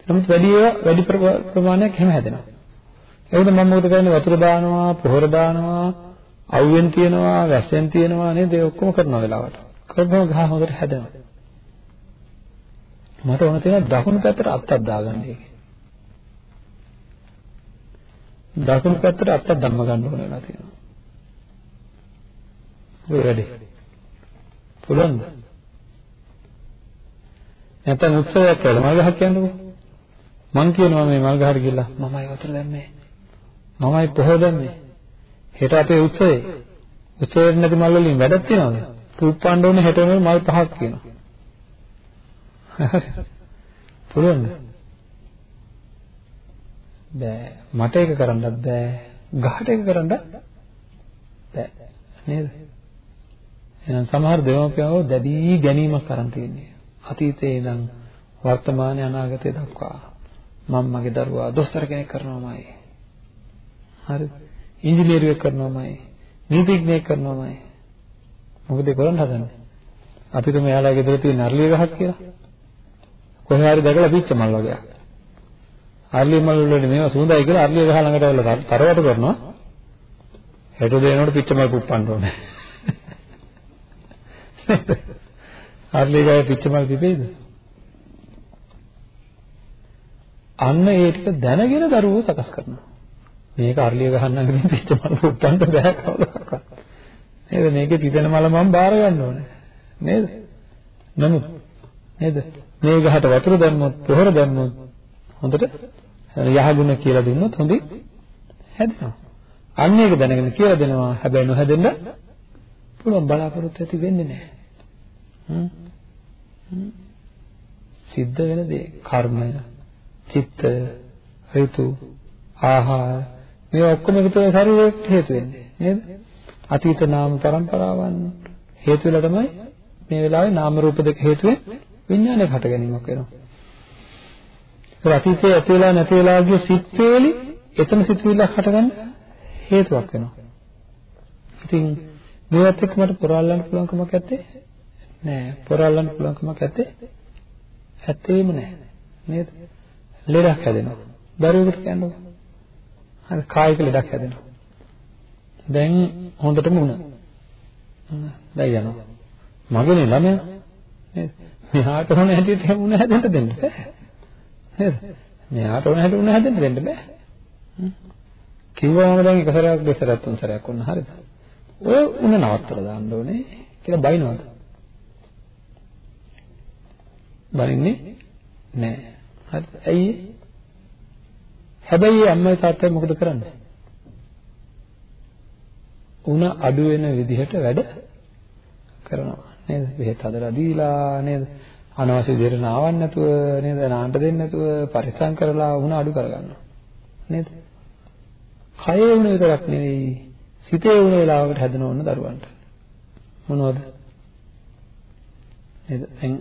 නමුත් වැඩි ඒවා වැඩි ප්‍රමාණයක් එහෙම හැදෙනවා. ඒකද මම මොකද කරන්නේ? වතුර දානවා පොහොර දානවා අවුවෙන් තියනවා වැස්සෙන් තියනවා නේද? ඒ ඔක්කොම කරනවා වෙලාවට. කරපුවම ගහ හොඳට හැදෙනවා. මට ඕන තියෙන දකුණු පැත්තට අත්තක් දාගන්න ඒකේ දකුණු පැත්තට අත්තක් ධම්ම ගන්න ඕන වෙලා තියෙනවා. ඔය වැඩේ. පුළුවන්ද? නැත්නම් උත්සවයක් කියලා මල් ගහක් කියන්නකෝ. මං කියනවා මේ මල් ගහට ගිහලා මමයි වතුර දැම්මේ. මමයි පොහොය දැම්මේ. හෙට අපේ උත්සවයේ. උත්සවයට නැති මල් වලින් වැඩක් තියනවද? පුප්පන්න ඕනේ හෙට වෙන මල් පහක් කියනවා. පුළුවන්ද? බෑ. මට ඒක කරන්නත් බෑ. ගහට ඒක කරන්නත් බෑ. නේද? එහෙනම් සමහර දෙමව්පියෝ දැඩි ගැනීමක් කරන් තියෙන්නේ. අතීතයේ ඉඳන් වර්තමානයේ අනාගතය දක්වා මම මගේ දරුවා දොස්තර කෙනෙක් කරනවාමයි හරි ඉංජිනේරුවෙක් කරනවාමයි නීතිඥයෙක් කරනවාමයි. මොකද ඒ කරන්න හදන්නේ? අපි තුම එයාලා ගෙදර තියෙන අරලිය ගහක් කියලා. කොහේ හරි දැකලා පිච්ච මල් වගේක් අරලිය මල් වල මේවා සුවඳයි කියලා අරලිය ගහ ළඟට ඇවිල්ලා තරවට කරනවා. හෙට දෙනකොට පිච්ච මල් පුප්පන්න ඕනේ. [laughs] අරලිය ගහේ පිච්ච මල් පිපෙයිද? අන්න ඒ ටික දැනගෙන දරුවෝ සකස් කරනවා. මේක අරලිය ගහන්න ගිහින් පිච්ච මල උප්පන්න බෑ කවදාවත්. නේද? මේකේ පිපෙන මල මම බාර ගන්න ඕනේ. නේද? නමුත් නේද? මේ ගහට වතුර දැම්මොත්, පොහොර දැම්මොත් හොඳට යහගුණ කියලා දුන්නොත් හොඳින් හැදෙනවා. අන්න ඒක දැනගෙන කියලා දෙනවා. හැබැයි නොහැදෙන්න පුළුවන් බලාපොරොත්තු ඇති වෙන්නේ නැහැ. සිද්ධ වෙන දේ කර්මය, චිත්ත, ඍතු, ආහාර මේ ඔක්කොම එකතු වෙලා ශරීරයට හේතු වෙන්නේ නේද? අතීත නාම પરම්පරාවන් හේතු වෙලා තමයි මේ වෙලාවේ නාම රූප දෙක හේතුවෙන් විඥානයක් හට ගැනීමක් වෙනවා. ඒ අතීතයේ ඇති වෙලා නැති වෙලා ගිය සිත් වේලි එතන සිතුවිල්ලක් හටගන්න හේතුවක් වෙනවා. ඉතින් මේවත් එක්ක මට පොරාලන්න පුළුවන් කමක් නැත්තේ නෑ. පොරාලන්න පුළුවන් කමක් නැත්තේ ඇත්තේම නෑ. නේද? ලෙඩක් හැදෙනවා. දරුවෙකුට කියන්නකෝ හරි කායික ලෙඩක් හැදෙනවා. දැන් හොඳටම උණ. දැන් යනවා. මගේනේ ළමයා නේද? මෙහාට ඕන හැටියට උණ හැදෙන්න දෙන්න බෑ. නේද? මෙහාට ඕන හැටියට උණ හැදෙන්න දෙන්න බෑ. කිව්වම දැන් එක සැරයක් දෙසරයක් තුන් සැරයක් වුණා හරිද? ඔය උණ නවත්තලා දාන්න ඕනේ කියලා බයිනවද? බලින්නේ නෑ. හරි. ඇයි හැබැයි අම්මයි තාත්තයි මොකද කරන්නේ? උණ අඩු වෙන විදිහට වැඩ කරනවා නේද? බෙහෙත් හදලා දීලා නේද? අනවශ්‍ය විදිහට නාවන්න නැතුව නේද? නාන්න දෙන්නේ නැතුව පරිස්සම් කරලා උණ අඩු කරගන්නවා. නේද? කයේ උණ විතරක් නෙවෙයි සිතේ උණ වෙලාවකට හැදෙන ඕන දරුවන්ට. මොනවද? නේද? දැන්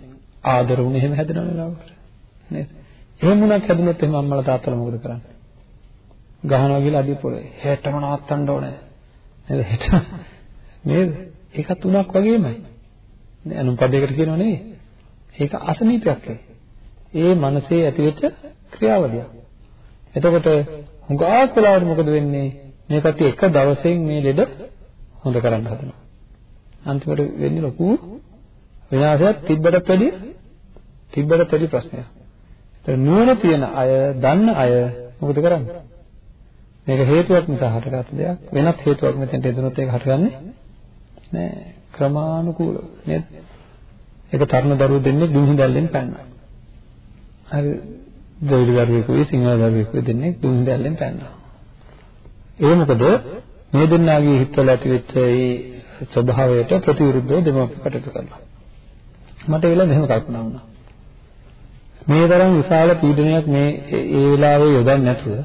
ආදර උණ එහෙම හැදෙන වෙලාවකට. නේද? එහෙම උණක් හැදුනොත් එහෙම අම්මලා තාත්තලා මොකද කරන්නේ? ගහනවා කියලා අඩිය පොළේ. හෙටම නවත්තන්න ඕනේ. නේද? හෙට නේද? ඒකත් උණක් වගේමයි. නේ අනුන් පදයකට කියනව නෙවෙයි. ඒක අසනීපයක් ඒ මනසේ ඇතිවෙච්ච ක්‍රියාවලියක්. එතකොට හුඟක් වෙලාවට මොකද වෙන්නේ? මේ කට්ටිය එක දවසෙන් මේ ලෙඩ හොඳ කරන්න හදනවා. අන්තිමට වෙන්නේ ලොකු විනාශයක් තිබ්බට වැඩි තිබ්බට වැඩි ප්‍රශ්නයක්. ඒ නුවණ තියෙන අය, දන්න අය මොකද කරන්නේ? මේක හේතුවක් නිසා හටගත් දෙයක්. වෙනත් හේතුවක් මෙතෙන්ට එදුනොත් ඒක හටගන්නේ නෑ. ක්‍රමානුකූලව නේද? ඒක තරුණ දරුවෝ දෙන්නේ දුහි දැල්ලෙන් පැන්නා. හරි දෙවිලි දරුවෙකුයි සිංහල දරුවෙකුයි දෙන්නේ දුහි දැල්ලෙන් පැන්නා. ඒ මොකද මේ දෙන්නාගේ හිතවල ඇතිවෙච්ච ඒ ස්වභාවයට ප්‍රතිවිරුද්ධව දෙමව්පිය කටයුතු කරනවා. මට ඒ වෙලාවේ මෙහෙම කල්පනා වුණා. මේ තරම් විශාල පීඩනයක් මේ ඒ වෙලාවේ යොදන්නේ නැතුව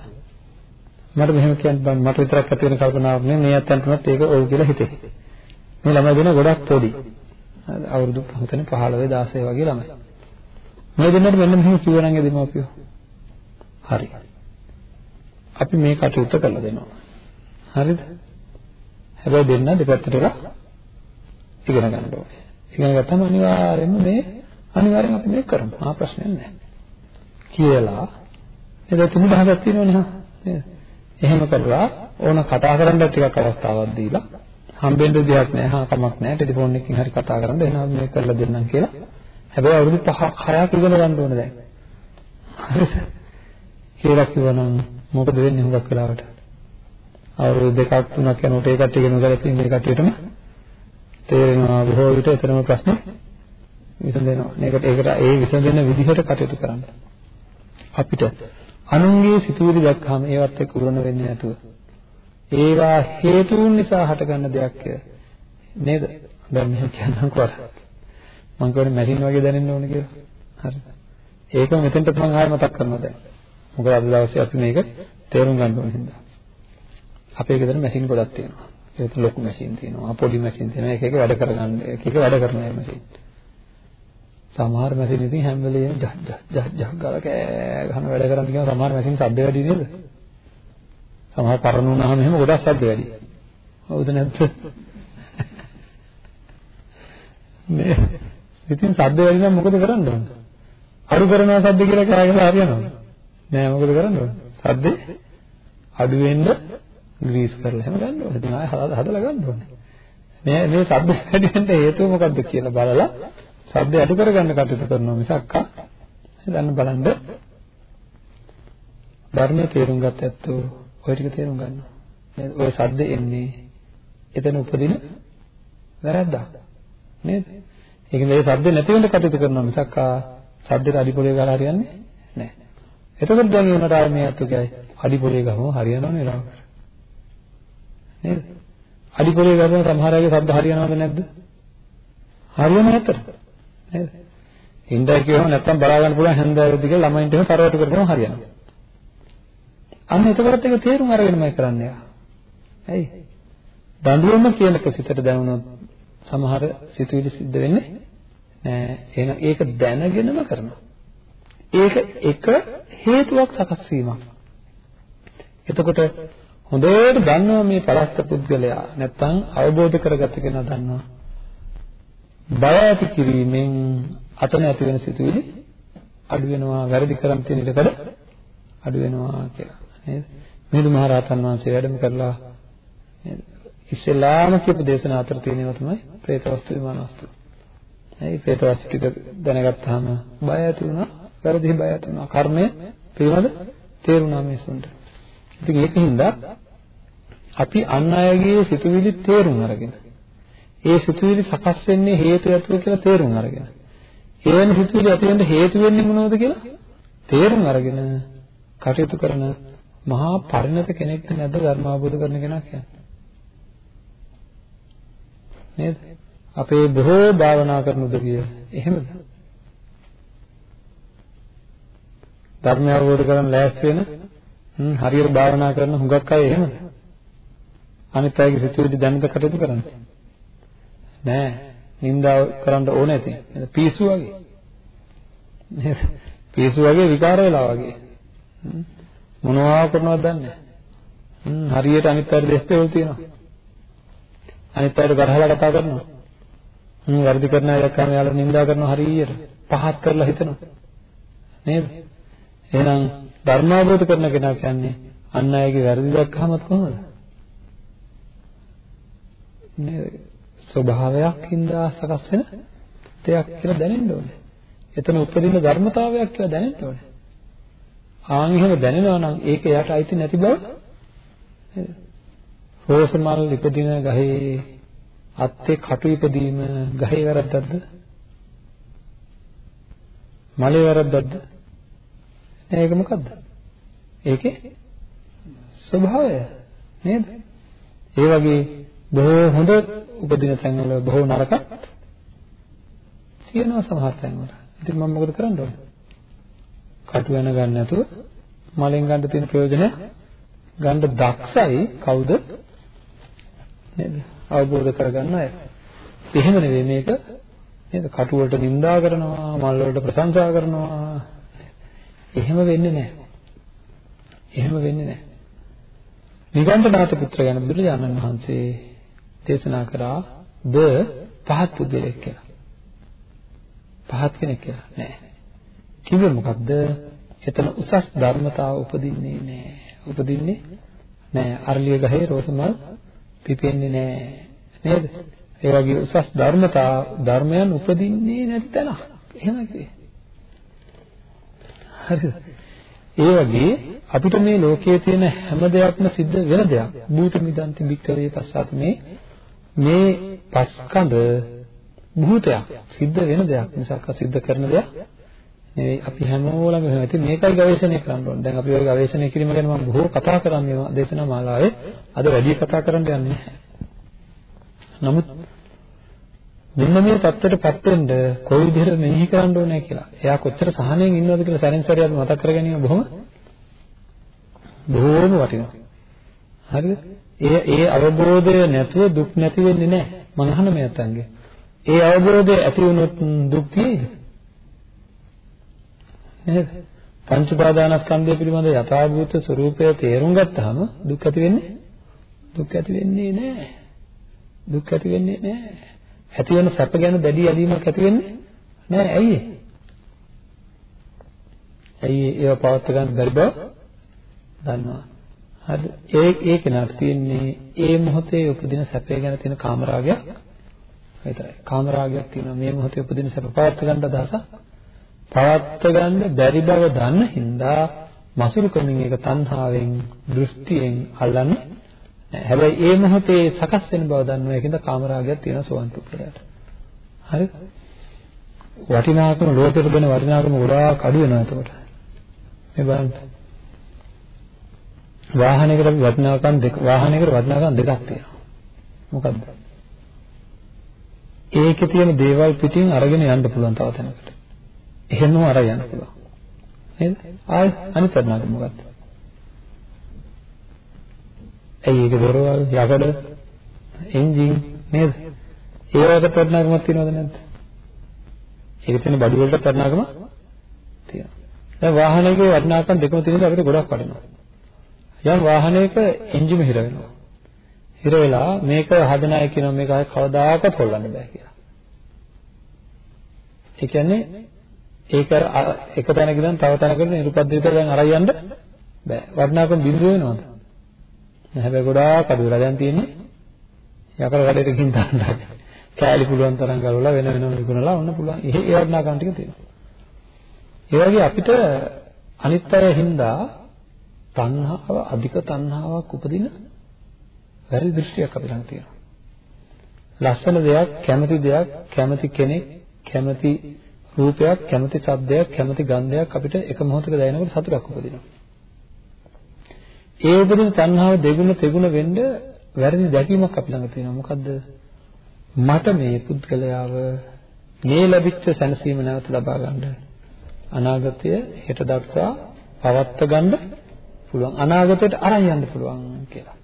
මට මෙහෙම කියන්න බෑ මට විතරක් ඇති වෙන කල්පනාවක් නෙමෙයි මේ අතන්ටමත් ඒක ඔව් කියලා හිතේ. මේ ළමයි දෙන ගොඩක් පොඩි. අවුරුදු හිතන්නේ 15 16 වගේ ළමයි. මේ දෙන්නට මෙන්න මෙහෙම කිව්වනම් ඒ දෙමව්පියෝ. හරි. අපි මේ කටයුත්ත කරලා දෙනවා. හරිද? හැබැයි දෙන්න දෙපැත්තට ඉගෙන ගන්න ඕනේ. ඉගෙන ගත්තම අනිවාර්යයෙන්ම මේ අනිවාර්යෙන් අපි මේක කරමු. ආ ප්‍රශ්නයක් නැහැ. කියලා නේද තුන් දහසක් තියෙනවනේ හා නේද? එහෙම කරලා ඕන කතා කරන්න ටිකක් අවස්ථාවක් දීලා හම්බෙන්න දෙයක් නැහැ. හා කමක් නැහැ. ටෙලිෆෝන් එකකින් හරි කතා කරන්න එහෙනම් මේක කරලා දෙන්නම් කියලා. හැබැයි අවුරුදු 5ක් 6ක් ඉගෙන ගන්න ඕන දැන්. හරිද? කියලා කිව්වනම් මොකද වෙන්නේ හුඟක් වෙලාවට? අවුරුදු දෙකක් තුනක් යනකොට ඒ කට්ටිය ඉගෙන ගන්න තියෙන කට්ටියටම තේරෙනවා බොහෝ විට එතරම් ප්‍රශ්න විසඳෙනවා. මේකට ඒකට ඒ විසඳෙන විදිහට කටයුතු කරන්න. අපිට අනුන්ගේ සිතුවිලි දැක්කම ඒවත් එක්ක උරණ වෙන්නේ නැතුව ඒවා හේතුන් නිසා හටගන්න දෙයක් නේද? දැන් මෙහෙම කියන්නම්කෝ අර. මම කියන්නේ මැෂින් වගේ දැනෙන්න ඕනේ කියලා. හරි. ඒක මෙතෙන්ට මම ආයෙ මතක් කරනවා දැන්. මොකද අද දවසේ අපි මේක තේරුම් ගන්න ඕනේ හින්දා. අපේ ගෙදර මැෂින් ගොඩක් තියෙනවා. ඒක ලොකු මැෂින් තියෙනවා, පොඩි මැෂින් තියෙනවා. එක එක වැඩ කරගන්න, එක එක වැඩ කරන මැෂින්. සමහර මැෂින් ඉතින් හැම වෙලේම ජහ ජහ ජහ ජහ ගාලා කෑ ගහන වැඩ කරන්න කියන සමහර මැෂින් ශබ්ද වැඩි නේද? සමහර පරණ වුණාම එහෙම ගොඩක් ශබ්ද වැඩි. හවුද නැද්ද? නේ. ඉතින් ශබ්ද වැඩි නම් මොකද කරන්න ඕන? අඩු කරනවා ශබ්ද කියලා කෑගලා හරියනවා. නෑ මොකද කරන්න ඕන? ශබ්දේ අඩු වෙන්න ග්‍රීස් කරලා එහෙම ගන්න ඕනේ. ඉතින් ආයෙ හදලා ගන්න ඕනේ. මේ මේ ශබ්ද වැඩි වෙන්න හේතුව මොකක්ද කියලා බලලා ශබ්ද අඩු කරගන්න කටයුතු කරනවා මිසක් දැන් බලන්න ධර්මයේ තේරුම් ගත ඇත්තෝ ඔය ටික තේරුම් ගන්නවා. නේද? ඔය ශබ්ද එන්නේ එතන උපදින වැරද්දක්. නේද? ඒක මේ ශබ්ද නැති වෙන්න කටයුතු කරනවා මිසක් ශබ්දෙට අඩිපොලේ ගාලා හරියන්නේ නැහැ. එතකොට දැන් උනට ආයේ මේ අතු කියයි අඩිපොලේ ගහම හරියනවනේ ලාවට. නේද? අඩිපොලේ ගහම සමහර අයගේ ශබ්ද හරියනවද නැද්ද? හරියන්නේ නැතර. නේද? ඉන්දර කියවම නැත්තම් බලා ගන්න පුළුවන් හැන්දෑවෙදි කියලා ළමයින්ට එහෙම තරවටු කරපුවම හරියනවා. අන්න එතකොටත් ඒක තේරුම් අරගෙනමයි කරන්නේ. ඇයි? දඬුවම කියන එක සිතට දැනුණොත් සමහර සිතුවිලි සිද්ධ වෙන්නේ නෑ. එහෙනම් ඒක දැනගෙනම කරනවා. ඒක එක හේතුවක් සකස් වීමක්. එතකොට හොඳට දන්නවා මේ පරස්ත පුද්ගලයා නැත්තම් අවබෝධ කරගත්ත කෙනා දන්නවා. බය ඇති කිරීමෙන් අතන ඇති වෙන සිතුවිලි අඩු වෙනවා වැරදි කරන් තියෙන ඉඩකඩ අඩු වෙනවා කියලා. නේද? මිහිඳු මහ රහතන් වහන්සේ වැඩම කරලා නේද? ඉස්ලාම කියපු දේශනා අතර තියෙනවා තමයි പ്രേත වස්තු විමාන වස්තු ඒ പ്രേත වස්තු ටික දැනගත්තාම බය ඇති වුණා වැරදි බය ඇති වුණා. කර්මය පිළිබඳ තේරුණා මිනිසුන්ට ඉතින් ඒකින්ද අපි අන් අයගේ සිතුවිලි තේරුම් අරගෙන ඒ සිතුවිලි සකස් වෙන්නේ හේතු ඇතුව කියලා තේරුම් අරගෙන. ඒ වෙන සිතුවිලි ඇති වෙන්න හේතු වෙන්නේ මොනවද කියලා තේරුම් අරගෙන කටයුතු කරන මහා පරිණත කෙනෙක් නැද්ද ධර්ම අවබෝධ කරන කෙනා කියන්නේ? නේද? අපේ බොහෝ භාවනා කරන උදවිය එහෙමද? ධර්මය අවබෝධ කරගන්න ලෑස්ති වෙන හරියට භාවනා කරන හුඟක් අය එහෙමද? අනිත් අයගේ සිතුවිලි දැනද කටයුතු කරන්නේ? නෑ. නින්දා කරන්න ඕනේ නැති. පිස්සු වගේ. නේද? පිස්සු වගේ විකාර වෙලා වගේ. මොනවා කරනවද දන්නේ නැහැ හරියට අනිත් අයට දෙස් දෙවල් තියෙනවා. අනිත් අයට ගරහලා කතා කරනවා. හ්ම්. වැඩි කරන අය දැක්කම යාළුවා නින්දා කරනවා හරියට. පහත් කරලා හිතනවා. නේද? එහෙනම් ධර්මාවබෝධ කරන කෙනා කියන්නේ අන් අයගේ වැරදි දැක්කහමත් කොහොමද? නේද? ස්වභාවයක් හින්දා සකස් වෙන දෙයක් කියලා දැනෙන්න ඕනේ. එතන උපදින ධර්මතාවයක් කියලා දැනෙන්න ඕනේ. ආන් එහෙම දැනෙනවා නම් ඒක එයාට අයිති නැති බව නේද? රෝස මල් ඉපදින ගහේ අත්තේ කටු ඉපදීම ගහේ වැරද්දක්ද? මලේ වැරද්දක්ද? නෑ ඒක මොකද්ද? ඒකේ ස්වභාවය නේද? ඒ වගේ බොහෝ හොඳ උපදින තැන්වල බොහෝ නරකත් තියෙනවා සමහර තැන්වල. ඉතින් මම මොකද කරන්න ඕනේ? කටු වෙන ගන්න නැතුව මලෙන් ගන්න තියෙන ප්‍රයෝජනය ගන්න දක්ෂයි කවුද? නේද? අවබෝධ කරගන්න අය. එහෙම නෙවෙයි මේක නේද? කටු වලට නිඳා කරනවා, මල් වලට ප්‍රශංසා කරනවා. එහෙම වෙන්නේ නැහැ. එහෙම වෙන්නේ නැහැ. නිගණ්ඨනාථ පුත්‍ර ගැන බුදුරජාණන් වහන්සේ දේශනා කරා ද පහත් පුද්ගලෙක් කියලා. පහත් කෙනෙක් කියලා නෑ. කිව්වේ මොකද්ද? එතන උසස් ධර්මතාව උපදින්නේ නෑ. උපදින්නේ නෑ. අරලිය ගහේ රෝසමල් පිපෙන්නේ නෑ. නේද? ඒ වගේ උසස් ධර්මතා ධර්මයන් උපදින්නේ නැති තැන. එහෙමයි කිව්වේ. හරිද? ඒ වගේ අපිට මේ ලෝකයේ තියෙන හැම දෙයක්ම සිද්ධ වෙන දෙයක්. භූත මිදන්ති බික්කවේ පස්සත් මේ මේ පස්කඳ භූතයක් සිද්ධ වෙන දෙයක් මිසක් අසිද්ධ කරන දෙයක් නෙවෙයි අපි හැමෝලම එහෙම ඉතින් මේකයි ගවේෂණය කරන්න ඕනේ. දැන් අපි ඔය ගවේෂණය කිරීම ගැන මම බොහෝ කතා කරන්නේ දේශනා මාලාවේ. අද වැඩි කතා කරන්න යන්නේ නැහැ. නමුත් මෙන්න මේ தත්ත්වයටපත් වෙන්න කොයි විදිහට මෙනෙහි කරන්න ඕනේ කියලා. එයා කොච්චර සහනෙන් ඉන්නවද කියලා සැරෙන් සැරේ අපි මතක් කර ගැනීම බොහොම බොහොම වටිනවා. හරිද? ඒ ඒ අවබෝධය නැතුව දුක් නැති වෙන්නේ නැහැ. මං අහන මේ අතංගේ. ඒ අවබෝධය ඇති වුණොත් දුක් තියෙයිද? නේද? පංච උපාදානස්කන්ධය පිළිබඳ යථාභූත ස්වરૂපය තේරුම් ගත්තාම දුක් ඇති වෙන්නේ දුක් ඇති වෙන්නේ නැහැ. දුක් ඇති වෙන්නේ නැහැ. ඇති වෙන සැප ගැන දැඩි ඇලීමක් ඇති වෙන්නේ නැහැ. ඇයි ඇයි ඒව පවත් ගන්න බැරි බව දන්නවා. හරි ඒ ඒ කෙනාට තියෙන්නේ ඒ මොහොතේ උපදින සැපේ ගැන තියෙන කාමරාගයක් විතරයි. කාමරාගයක් තියෙනවා මේ මොහොතේ උපදින සැප පවත් ගන්න අදහස පවත් ගන්න බැරි බව දන්න හින්දා මසුරු කමින් ඒක තණ්හාවෙන් දෘෂ්ටියෙන් අල්ලන්නේ හැබැයි ඒ මොහොතේ සකස් වෙන බව දන්නවා ඒකින්ද කාමරාගයක් තියෙන සෝවන් පුද්ගලයාට. හරිද? වටිනාකම ලෝකෙට දෙන වටිනාකම ගොඩාක් අඩු වෙනවා එතකොට. මේ බලන්න. වාහනයකට අපි වටිනාකම් දෙක වාහනයකට වටිනාකම් දෙකක් තියෙනවා. මොකද්ද? ඒකේ තියෙන දේවල් පිටින් අරගෙන යන්න පුළුවන් තව තැනකට. එහෙමම අරගෙන යන්න පුළුවන්. නේද? ආයි අනිත් වටිනාකම මොකද්ද? ඇයි ඒක දොරවල් යකඩ එන්ජින් නේද? ඒවට වටිනාකමක් තියෙනවද නැද්ද? ඒක තියෙන බඩු වලට වටිනාකම තියෙනවා. දැන් වාහනයකේ වටිනාකම් දෙකම තියෙනද අපිට ගොඩක් වටිනවා. යම් වාහනයක එන්ජිම හිර වෙනවා. හිර වෙලා මේක හදන අය කියනවා මේක ආයේ කවදාකවත් හොල්ලන්න බෑ කියලා. ඒ කියන්නේ ඒක එක තැනක ඉඳන් තව තැනකට නිරුපද්‍රිත දැන් අරයි යන්න බෑ. වටිනාකම බිඳුව වෙනවද? හැබැයි ගොඩාක් අඩු වෙලා දැන් තියෙන්නේ යකඩ කඩේට ගිහින් දාන්න. කෑලි පුළුවන් තරම් කරවලා වෙන වෙනම විකුණලා ඔන්න පුළුවන්. ඒ ඒ වටිනාකම් ටික තියෙනවා. ඒ වගේ අපිට අනිත් අය හින්දා තණ්හාව අධික තණ්හාවක් උපදින වැරදි දෘෂ්ටියක් අපි ළඟ තියෙනවා. ලස්සන දෙයක්, කැමති දෙයක්, කැමති කෙනෙක්, කැමති රූපයක්, කැමති ශබ්දයක්, කැමති ගන්ධයක් අපිට එක මොහොතක දැනෙනකොට සතුටක් උපදිනවා. ඒ උපදින තණ්හාව දෙගුණ තෙගුණ වෙන්න වැරදි දැකීමක් අපි ළඟ තියෙනවා. මොකද්ද? මට මේ පුද්ගලයාව මේ ලැබිච්ච සැනසීම නැවත ලබා ගන්න අනාගතය හෙට දක්වා පවත්ව ගන්න පුළුවන්. අනාගතයට අරන් යන්න පුළුවන් කියලා.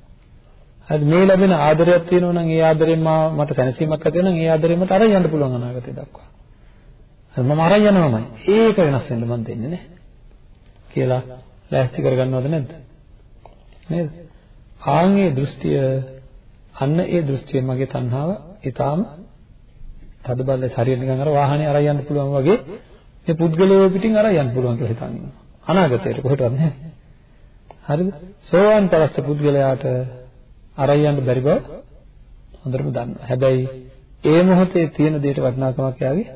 හරි මේ ලැබෙන ආදරයක් තියෙනවා නම් ඒ ආදරෙන් මට සැනසීමක් ඇති වෙනවා නම් ඒ ආදරෙන් මට අරන් යන්න පුළුවන් අනාගතය දක්වා. හරි මම අරන් යනවාමයි. ඒක වෙනස් වෙන්න මම දෙන්නේ නැහැ. කියලා ලෑස්ති කරගන්නවද නැද්ද? නේද? ආන්ගේ දෘෂ්ටිය අන්න ඒ දෘෂ්ටිය මගේ තණ්හාව ඊටාම තදබල ශරීර නිකන් අර වාහනේ අරන් යන්න පුළුවන් වගේ මේ පුද්ගලයෝ පිටින් අරන් යන්න පුළුවන් කියලා හිතන් ඉන්නවා. අනාගතයට කොහෙටවත් නැහැ. හරිද? සෝවාන් පරස්ත පුද්ගලයාට අරන් යන්න බැරි බව හොඳටම දන්නවා. හැබැයි ඒ මොහොතේ තියෙන දෙයට වටිනාකමක් යාගේ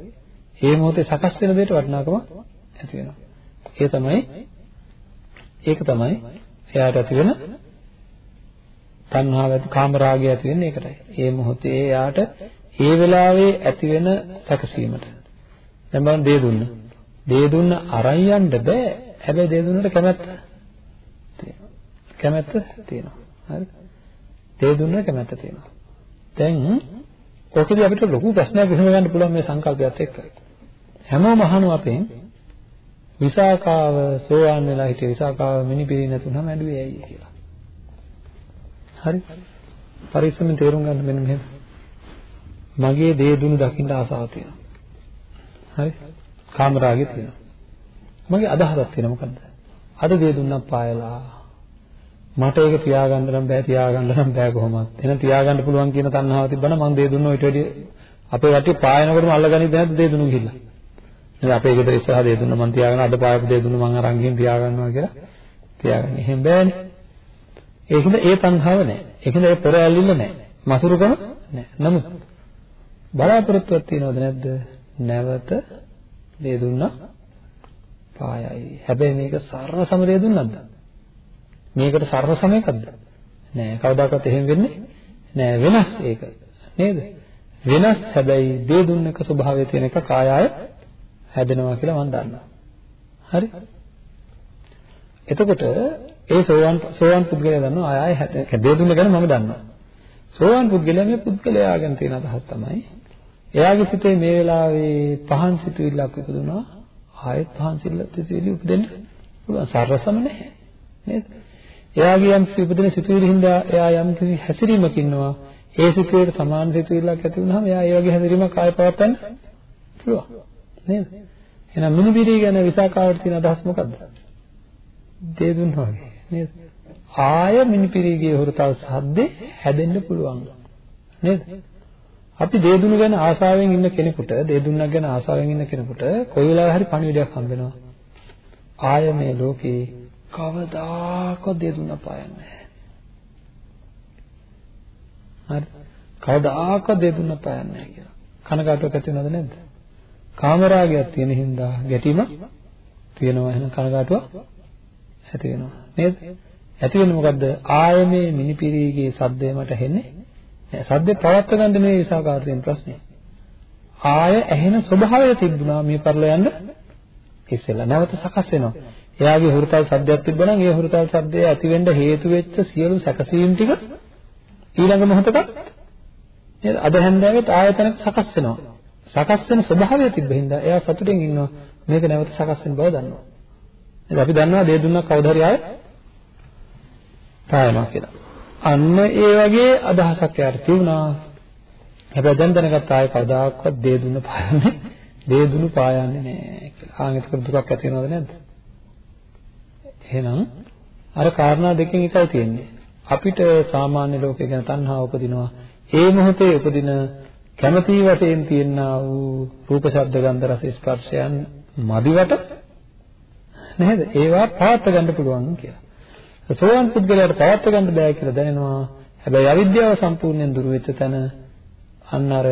ඒ මොහොතේ සකස් වෙන දෙයට වටිනාකමක් ඇති වෙනවා. ඒ තමයි ඒක තමයි එයාට ඇති වෙන තණ්හාව ඇති කාමරාගය ඇති වෙන්නේ ඒකටයි. ඒ මොහොතේ එයාට ඒ වෙලාවේ ඇති වෙන සැකසීමට. දැන් බලන්න දේ දුන්න. දේ දුන්න අරන් යන්න බෑ. හැබැයි දේ දුන්නට කැමැත්ත තියෙනවා. කැමැත්ත තියෙනවා. හරිද? දේ දුන්න කැමැත්ත තියෙනවා. දැන් ඔකදී අපිට ලොකු ප්‍රශ්නයක් විසඳ ගන්න පුළුවන් මේ සංකල්පයත් එක්ක. හැමෝම අහනවා අපෙන් විසාකාව සෝවාන් වෙලා හිටිය විසාකාව මිනිපිරි නැතුනම ඇඬුවේ ඇයි කියලා. හරි? පරිස්සමෙන් තේරුම් ගන්න මෙන්න මෙහෙම. මගේ දේ දුනු දකින්න ආසාව තියෙනවා. හරි? කාමරාගය තියෙනවා. මගේ අදහසක් තියෙනවා මොකද්ද? අද දේ දුන්නා පායලා මට ඒක තියාගන්න නම් බෑ තියාගන්න නම් බෑ කොහොමද? එහෙනම් තියාගන්න පුළුවන් කියන තණ්හාව තිබ්බනම් මම දේ දුන්නෝ ඊට වැඩිය අපේ වටේ පායනකොටම අල්ලගනින්ද නැද්ද දේ දුන්නු ගිහිල්ලා? නේද අපේ ගෙදර ඉස්සරහ දේ දුන්න මම තියාගෙන අද පායපු දේ දුන්න මම අරන් ගිහින් තියාගන්නවා කියලා තියාගන්න. එහෙම බෑනේ. ඒකද ඒ තණ්හාව නැහැ. ඒකද ඒ පෙර ඇල්ලිල්ල නැහැ. මසුරුකම නැහැ. නමුත් බලාපොරොත්තුවක් තියනවද නැද්ද? නැවත දේ දුන්නා පායයි. හැබැයි මේක සර්ව සම දේ දුන්නක්ද? මේකට සර්ව සම එකක්ද? නෑ. කවදාකවත් එහෙම වෙන්නේ නෑ. වෙනස් ඒක. නේද? වෙනස් හැබැයි දේ දුන්න එක ස්වභාවය තියෙන එක කායය හැදෙනවා කියලා මම දන්නවා. හරි? එතකොට ඒ සෝවාන් සෝවාන් පුද්ගලයා දන්නවා ආය ආය දේ දුන්න ගැන මම දන්නවා. සෝවාන් පුද්ගලයා මේ පුද්ගලයා ගැන තියෙන අදහස් තමයි එයාගේ සිතේ මේ වෙලාවේ පහන් සිතුවිල්ලක් උපදුනා ආයෙත් පහන් සිතුවිලි උපදින්න පුළුවන් සරසම නැහැ නේද? එයාගේ යම් උපදින සිතුවිලි හින්දා එයා යම් කිසි හැසිරීමක ඉන්නවා ඒ සිතුවිල්ලට සමාන සිතුවිල්ලක් ඇති වුනහම එයා ඒ වගේ හැසිරීමක් ආයෙ පවත්වන්න පුළුවන් නේද? එහෙනම් මිනිබිරි ගැන විසාකාවට තියෙන අදහස් මොකද්ද? දේ දුන්නා වගේ නේද? ආය මිනිපිරිගේ හොරතල් සද්දේ හැදෙන්න පුළුවන් නේද? අපි දේ දුන්න ගැන ආසාවෙන් ඉන්න කෙනෙකුට දේ දුන්නක් ගැන ආසාවෙන් ඉන්න කෙනෙකුට කොයි වෙලාවෙ හරි පණිවිඩයක් හම්බ වෙනවා. ආය මේ ලෝකේ කවදාකවත් දේ දුන්න පායන්නේ නැහැ. හරි. කවදාකවත් දේ දුන්න පායන්නේ නැහැ කියලා. කනගාටුවක් ඇති වෙනවද නැද්ද? කාමරාගයක් තියෙන හින්දා ගැටීමක් තියෙනවා එහෙනම් කනගාටුවක් ඇති වෙනවා නේද? ඇති වෙන්නේ මොකද්ද? ආයමේ මිනිපිරිගේ සද්දය මට හෙන්නේ නෑ. සද්දේ පවත්ව ගන්න මේ විසාකාරයෙන් ප්‍රශ්නේ. ආය ඇහෙන ස්වභාවය තිබුණා මේ පරිල යන්න ඉස්සෙල්ලා නැවත සකස් වෙනවා. එයාගේ හුරුතල් සද්දයක් තිබ්බනම් ඒ හුරුතල් සද්දය ඇති වෙන්න හේතු වෙච්ච සියලු සැකසීම් ටික ඊළඟ මොහොතක නේද? අද හැන්දෑවෙත් ආයතනක සකස් වෙනවා. සකස් වෙන ස්වභාවය තිබ්බ හින්දා එයා සතුටින් ඉන්නවා. මේක නැවත සකස් වෙන බව දන්නවා. නේද? අපි දන්නවා දේ දුන්නක් කවුද හරි ආයෙ පායනවා කියලා. අන්න ඒ වගේ අදහසක් යාට තිබුණා. හැබැයි දැන් දැනගත්ත ආයෙ කවදාකවත් දේ දුන්න පායන්නේ දේ දුන්නු පායන්නේ නැහැ කියලා. ආන් ඒක දුකක් ඇති වෙනවද නැද්ද? එහෙනම් අර කාරණා දෙකෙන් එකයි තියෙන්නේ. අපිට සාමාන්‍ය ලෝකේ ගැන තණ්හාව උපදිනවා. ඒ මොහොතේ උපදින කැමැති වශයෙන් තියෙනා වූ රූප ශබ්ද ගන්ධ රස ස්පර්ශයන් මදිවට නේද? ඒවා පවත් ගන්න පුළුවන් කියලා. සෝවාන් පුද්ගලයාට පවත් ගන්න බෑ කියලා දැනෙනවා. හැබැයි අවිද්‍යාව සම්පූර්ණයෙන් දුරු වෙච්ච තැන අන්න අර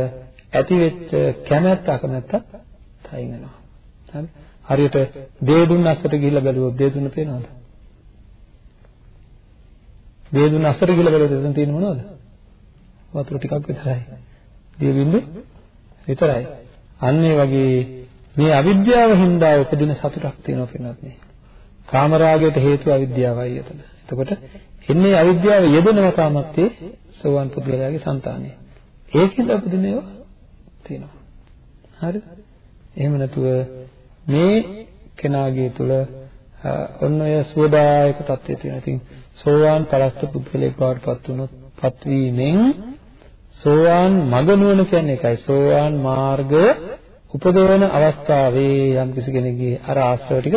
ඇති වෙච්ච කැමැත්ත අකමැත්ත තයින් වෙනවා. හරි? හරියට දේ දුන්න අස්සට ගිහිල්ලා බැලුවොත් දේ දුන්න පේනවද? දේ දුන්න අස්සට ගිහිල්ලා බැලුවොත් එතන තියෙන්නේ මොනවද? වතුර ටිකක් විතරයි. දේ බින්දු විතරයි. අන්න ඒ වගේ මේ අවිද්‍යාව හින්දා උපදින සතුටක් තියෙනවා පින්නත් නේ. කාමරාගයට හේතුව අවිද්‍යාවයි එතන. එතකොට එන්නේ අවිද්‍යාව යෙදෙනවා තාමත් ඒ සෝවාන් පුද්ගලයාගේ సంతානය. ඒකෙන්ද උපදින ඒවා තියෙනවා. හරිද? එහෙම නැතුව මේ කෙනාගේ තුල ඔන්න ඔය සුවදායක தත්ත්වය තියෙනවා. ඉතින් සෝවාන් පරස්ත පුද්ගලයෙක් බවට පත් වුණොත් පත්වීමෙන් සෝවාන් මග නුවණ කියන්නේ ඒකයි. සෝවාන් මාර්ගය උපදවන අවස්ථාවේ යම් කිසි කෙනෙක්ගේ අර ආශ්‍රව ටික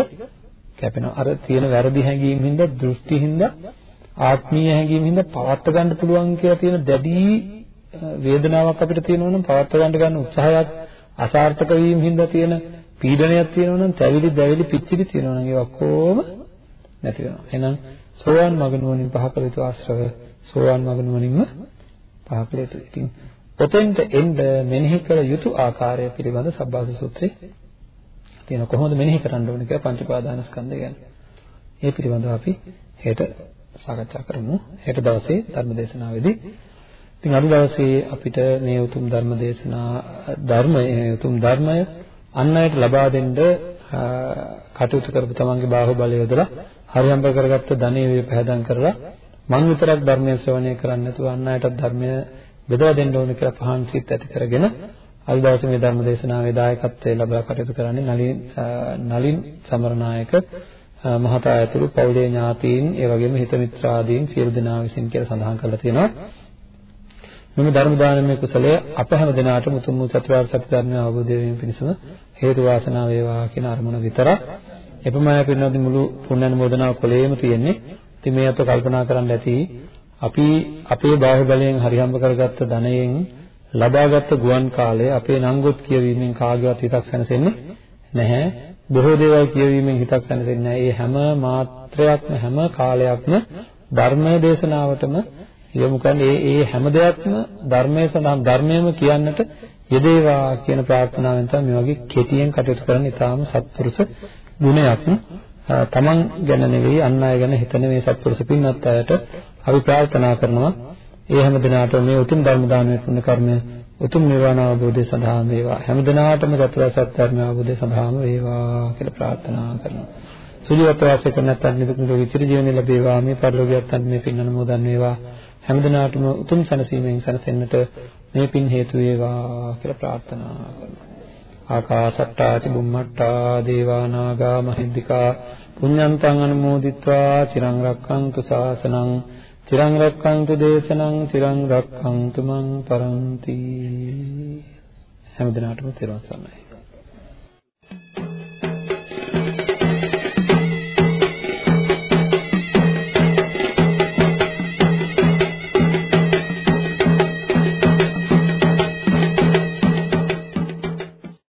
කැපෙනවා. අර තියෙන වැරදි හැඟීම් හින්දා, දෘෂ්ටි හින්දා, ආත්මීය හැඟීම් හින්දා පවත් ගන්න පුළුවන් කියලා තියෙන දැඩි වේදනාවක් අපිට තියෙනවා නම් පවත් ගන්න ගන්න උත්සාහයක් අසාර්ථක වීම හින්දා තියෙන පීඩනයක් තියෙනවා නම්, තැවිලි, දැවිලි, පිච්චිලි තියෙනවා නම් ඒ ඔක්කොම නැති වෙනවා. එහෙනම් සෝවාන් මග නුවණින් පහ කළ යුතු ආශ්‍රව සෝවාන් මග නුවණින්ම පහ කළ යුතුයි. ඉතින් ඔතෙන්ට එන්න මෙනෙහි කළ යුතු ආකාරය පිළිබඳ සබ්බාස සූත්‍රයේ තියෙන කොහොමද මෙනෙහි කරන්න ඕනේ කියලා පංච පාදානස්කන්ධය ගැන. ඒ පිළිබඳව අපි හෙට සාකච්ඡා කරමු. හෙට දවසේ ධර්ම දේශනාවේදී ඉතින් අද දවසේ අපිට මේ උතුම් ධර්ම දේශනා ධර්මය උතුම් ධර්මය අන් අයට ලබා දෙන්න කටයුතු කරපු තමන්ගේ බාහුවලය යොදලා හරියම්බ කරගත්ත ධනෙ වේ පහදම් කරලා මං විතරක් ධර්මය ශ්‍රවණය කරන්නේ නැතුව අන් අයටත් ධර්මය බෙදලා දෙන්න ඕන කියලා පහන් සිත් ඇති කරගෙන අද දවසේ මේ ධර්ම දේශනාවේ දායකත්වයේ ලබා කටයුතු කරන්නේ නලින් නලින් සමරනායක මහතා ඇතුළු පවුලේ ඥාතීන් ඒ වගේම හිත මිත්‍රාදීන් සියලු දෙනා විසින් කියලා සඳහන් කරලා තියෙනවා. මෙම ධර්ම දානමය කුසලය අප හැම දිනාටම උතුම් වූ චතුරාර්ය සත්‍ය ධර්මය අවබෝධ වීම පිණිසම හේතු වාසනා වේවා කියන අරමුණ විතරක්. එපමණයි පින්නදී මුළු පුණ්‍ය අනුමෝදනාව කොලේම තියෙන්නේ. ඉතින් මේ අත කල්පනා කරන්න ඇති අපි අපේ බාහුවලයෙන් හරිහම්බ කරගත්ත ධනයෙන් ලබාගත් ගුවන් කාලය අපේ නංගොත් කියවීමෙන් කාගේවත් හිතක් සැනසෙන්නේ නැහැ. බොහෝ දේවල් කියවීමෙන් හිතක් සැනසෙන්නේ නැහැ. ඒ හැම මාත්‍රයක්ම හැම කාලයක්ම ධර්මයේ දේශනාවටම යොමු කරන්නේ ඒ ඒ හැම දෙයක්ම ධර්මයේ සඳහන් ධර්මයේම කියන්නට යෙදේවා කියන ප්‍රාර්ථනාවෙන් තමයි මේ වගේ කෙටියෙන් කටයුතු කරන්නේ. ඊටාම සත්පුරුෂ ගුණයක්. තමන් ගැන නෙවෙයි අන් අය ගැන හිතන මේ සත්පුරුෂ පින්වත් අයට අපි ප්‍රාර්ථනා කරනවා. ඒ හැම දිනාට මේ උතුම් ධර්ම දානමය පුණ්‍ය කර්මය උතුම් නිවන අවබෝධය සඳහා වේවා. හැම දිනාටම චතුරාර්ය සත්‍ය ධර්ම අවබෝධය සඳහාම වේවා කියලා ප්‍රාර්ථනා කරනවා. සුජීවත්ව වාසය කරන නැත්නම් නිදුක් නිරෝගී චිර ජීවනය ලැබේවා. මේ පරිලෝකියත් මේ පින් අනුමෝදන් වේවා. හැම දිනාටම උතුම් සැනසීමෙන් සැනසෙන්නට මේ පින් හේතු වේවා කියලා ප්‍රාර්ථනා කරනවා. ආකාසට්ටා ච බුම්මට්ටා දේවා නාග මහින්దికා පුඤ්ඤන්තං අනුමෝදිත්වා චිරං රක්ඛන්තු ශාසනං චිරං රක්ඛන්තු දේශනං චිරං රක්ඛන්තු මං පරන්ති. හැම දිනාටම තෙරුවන් සරණයි.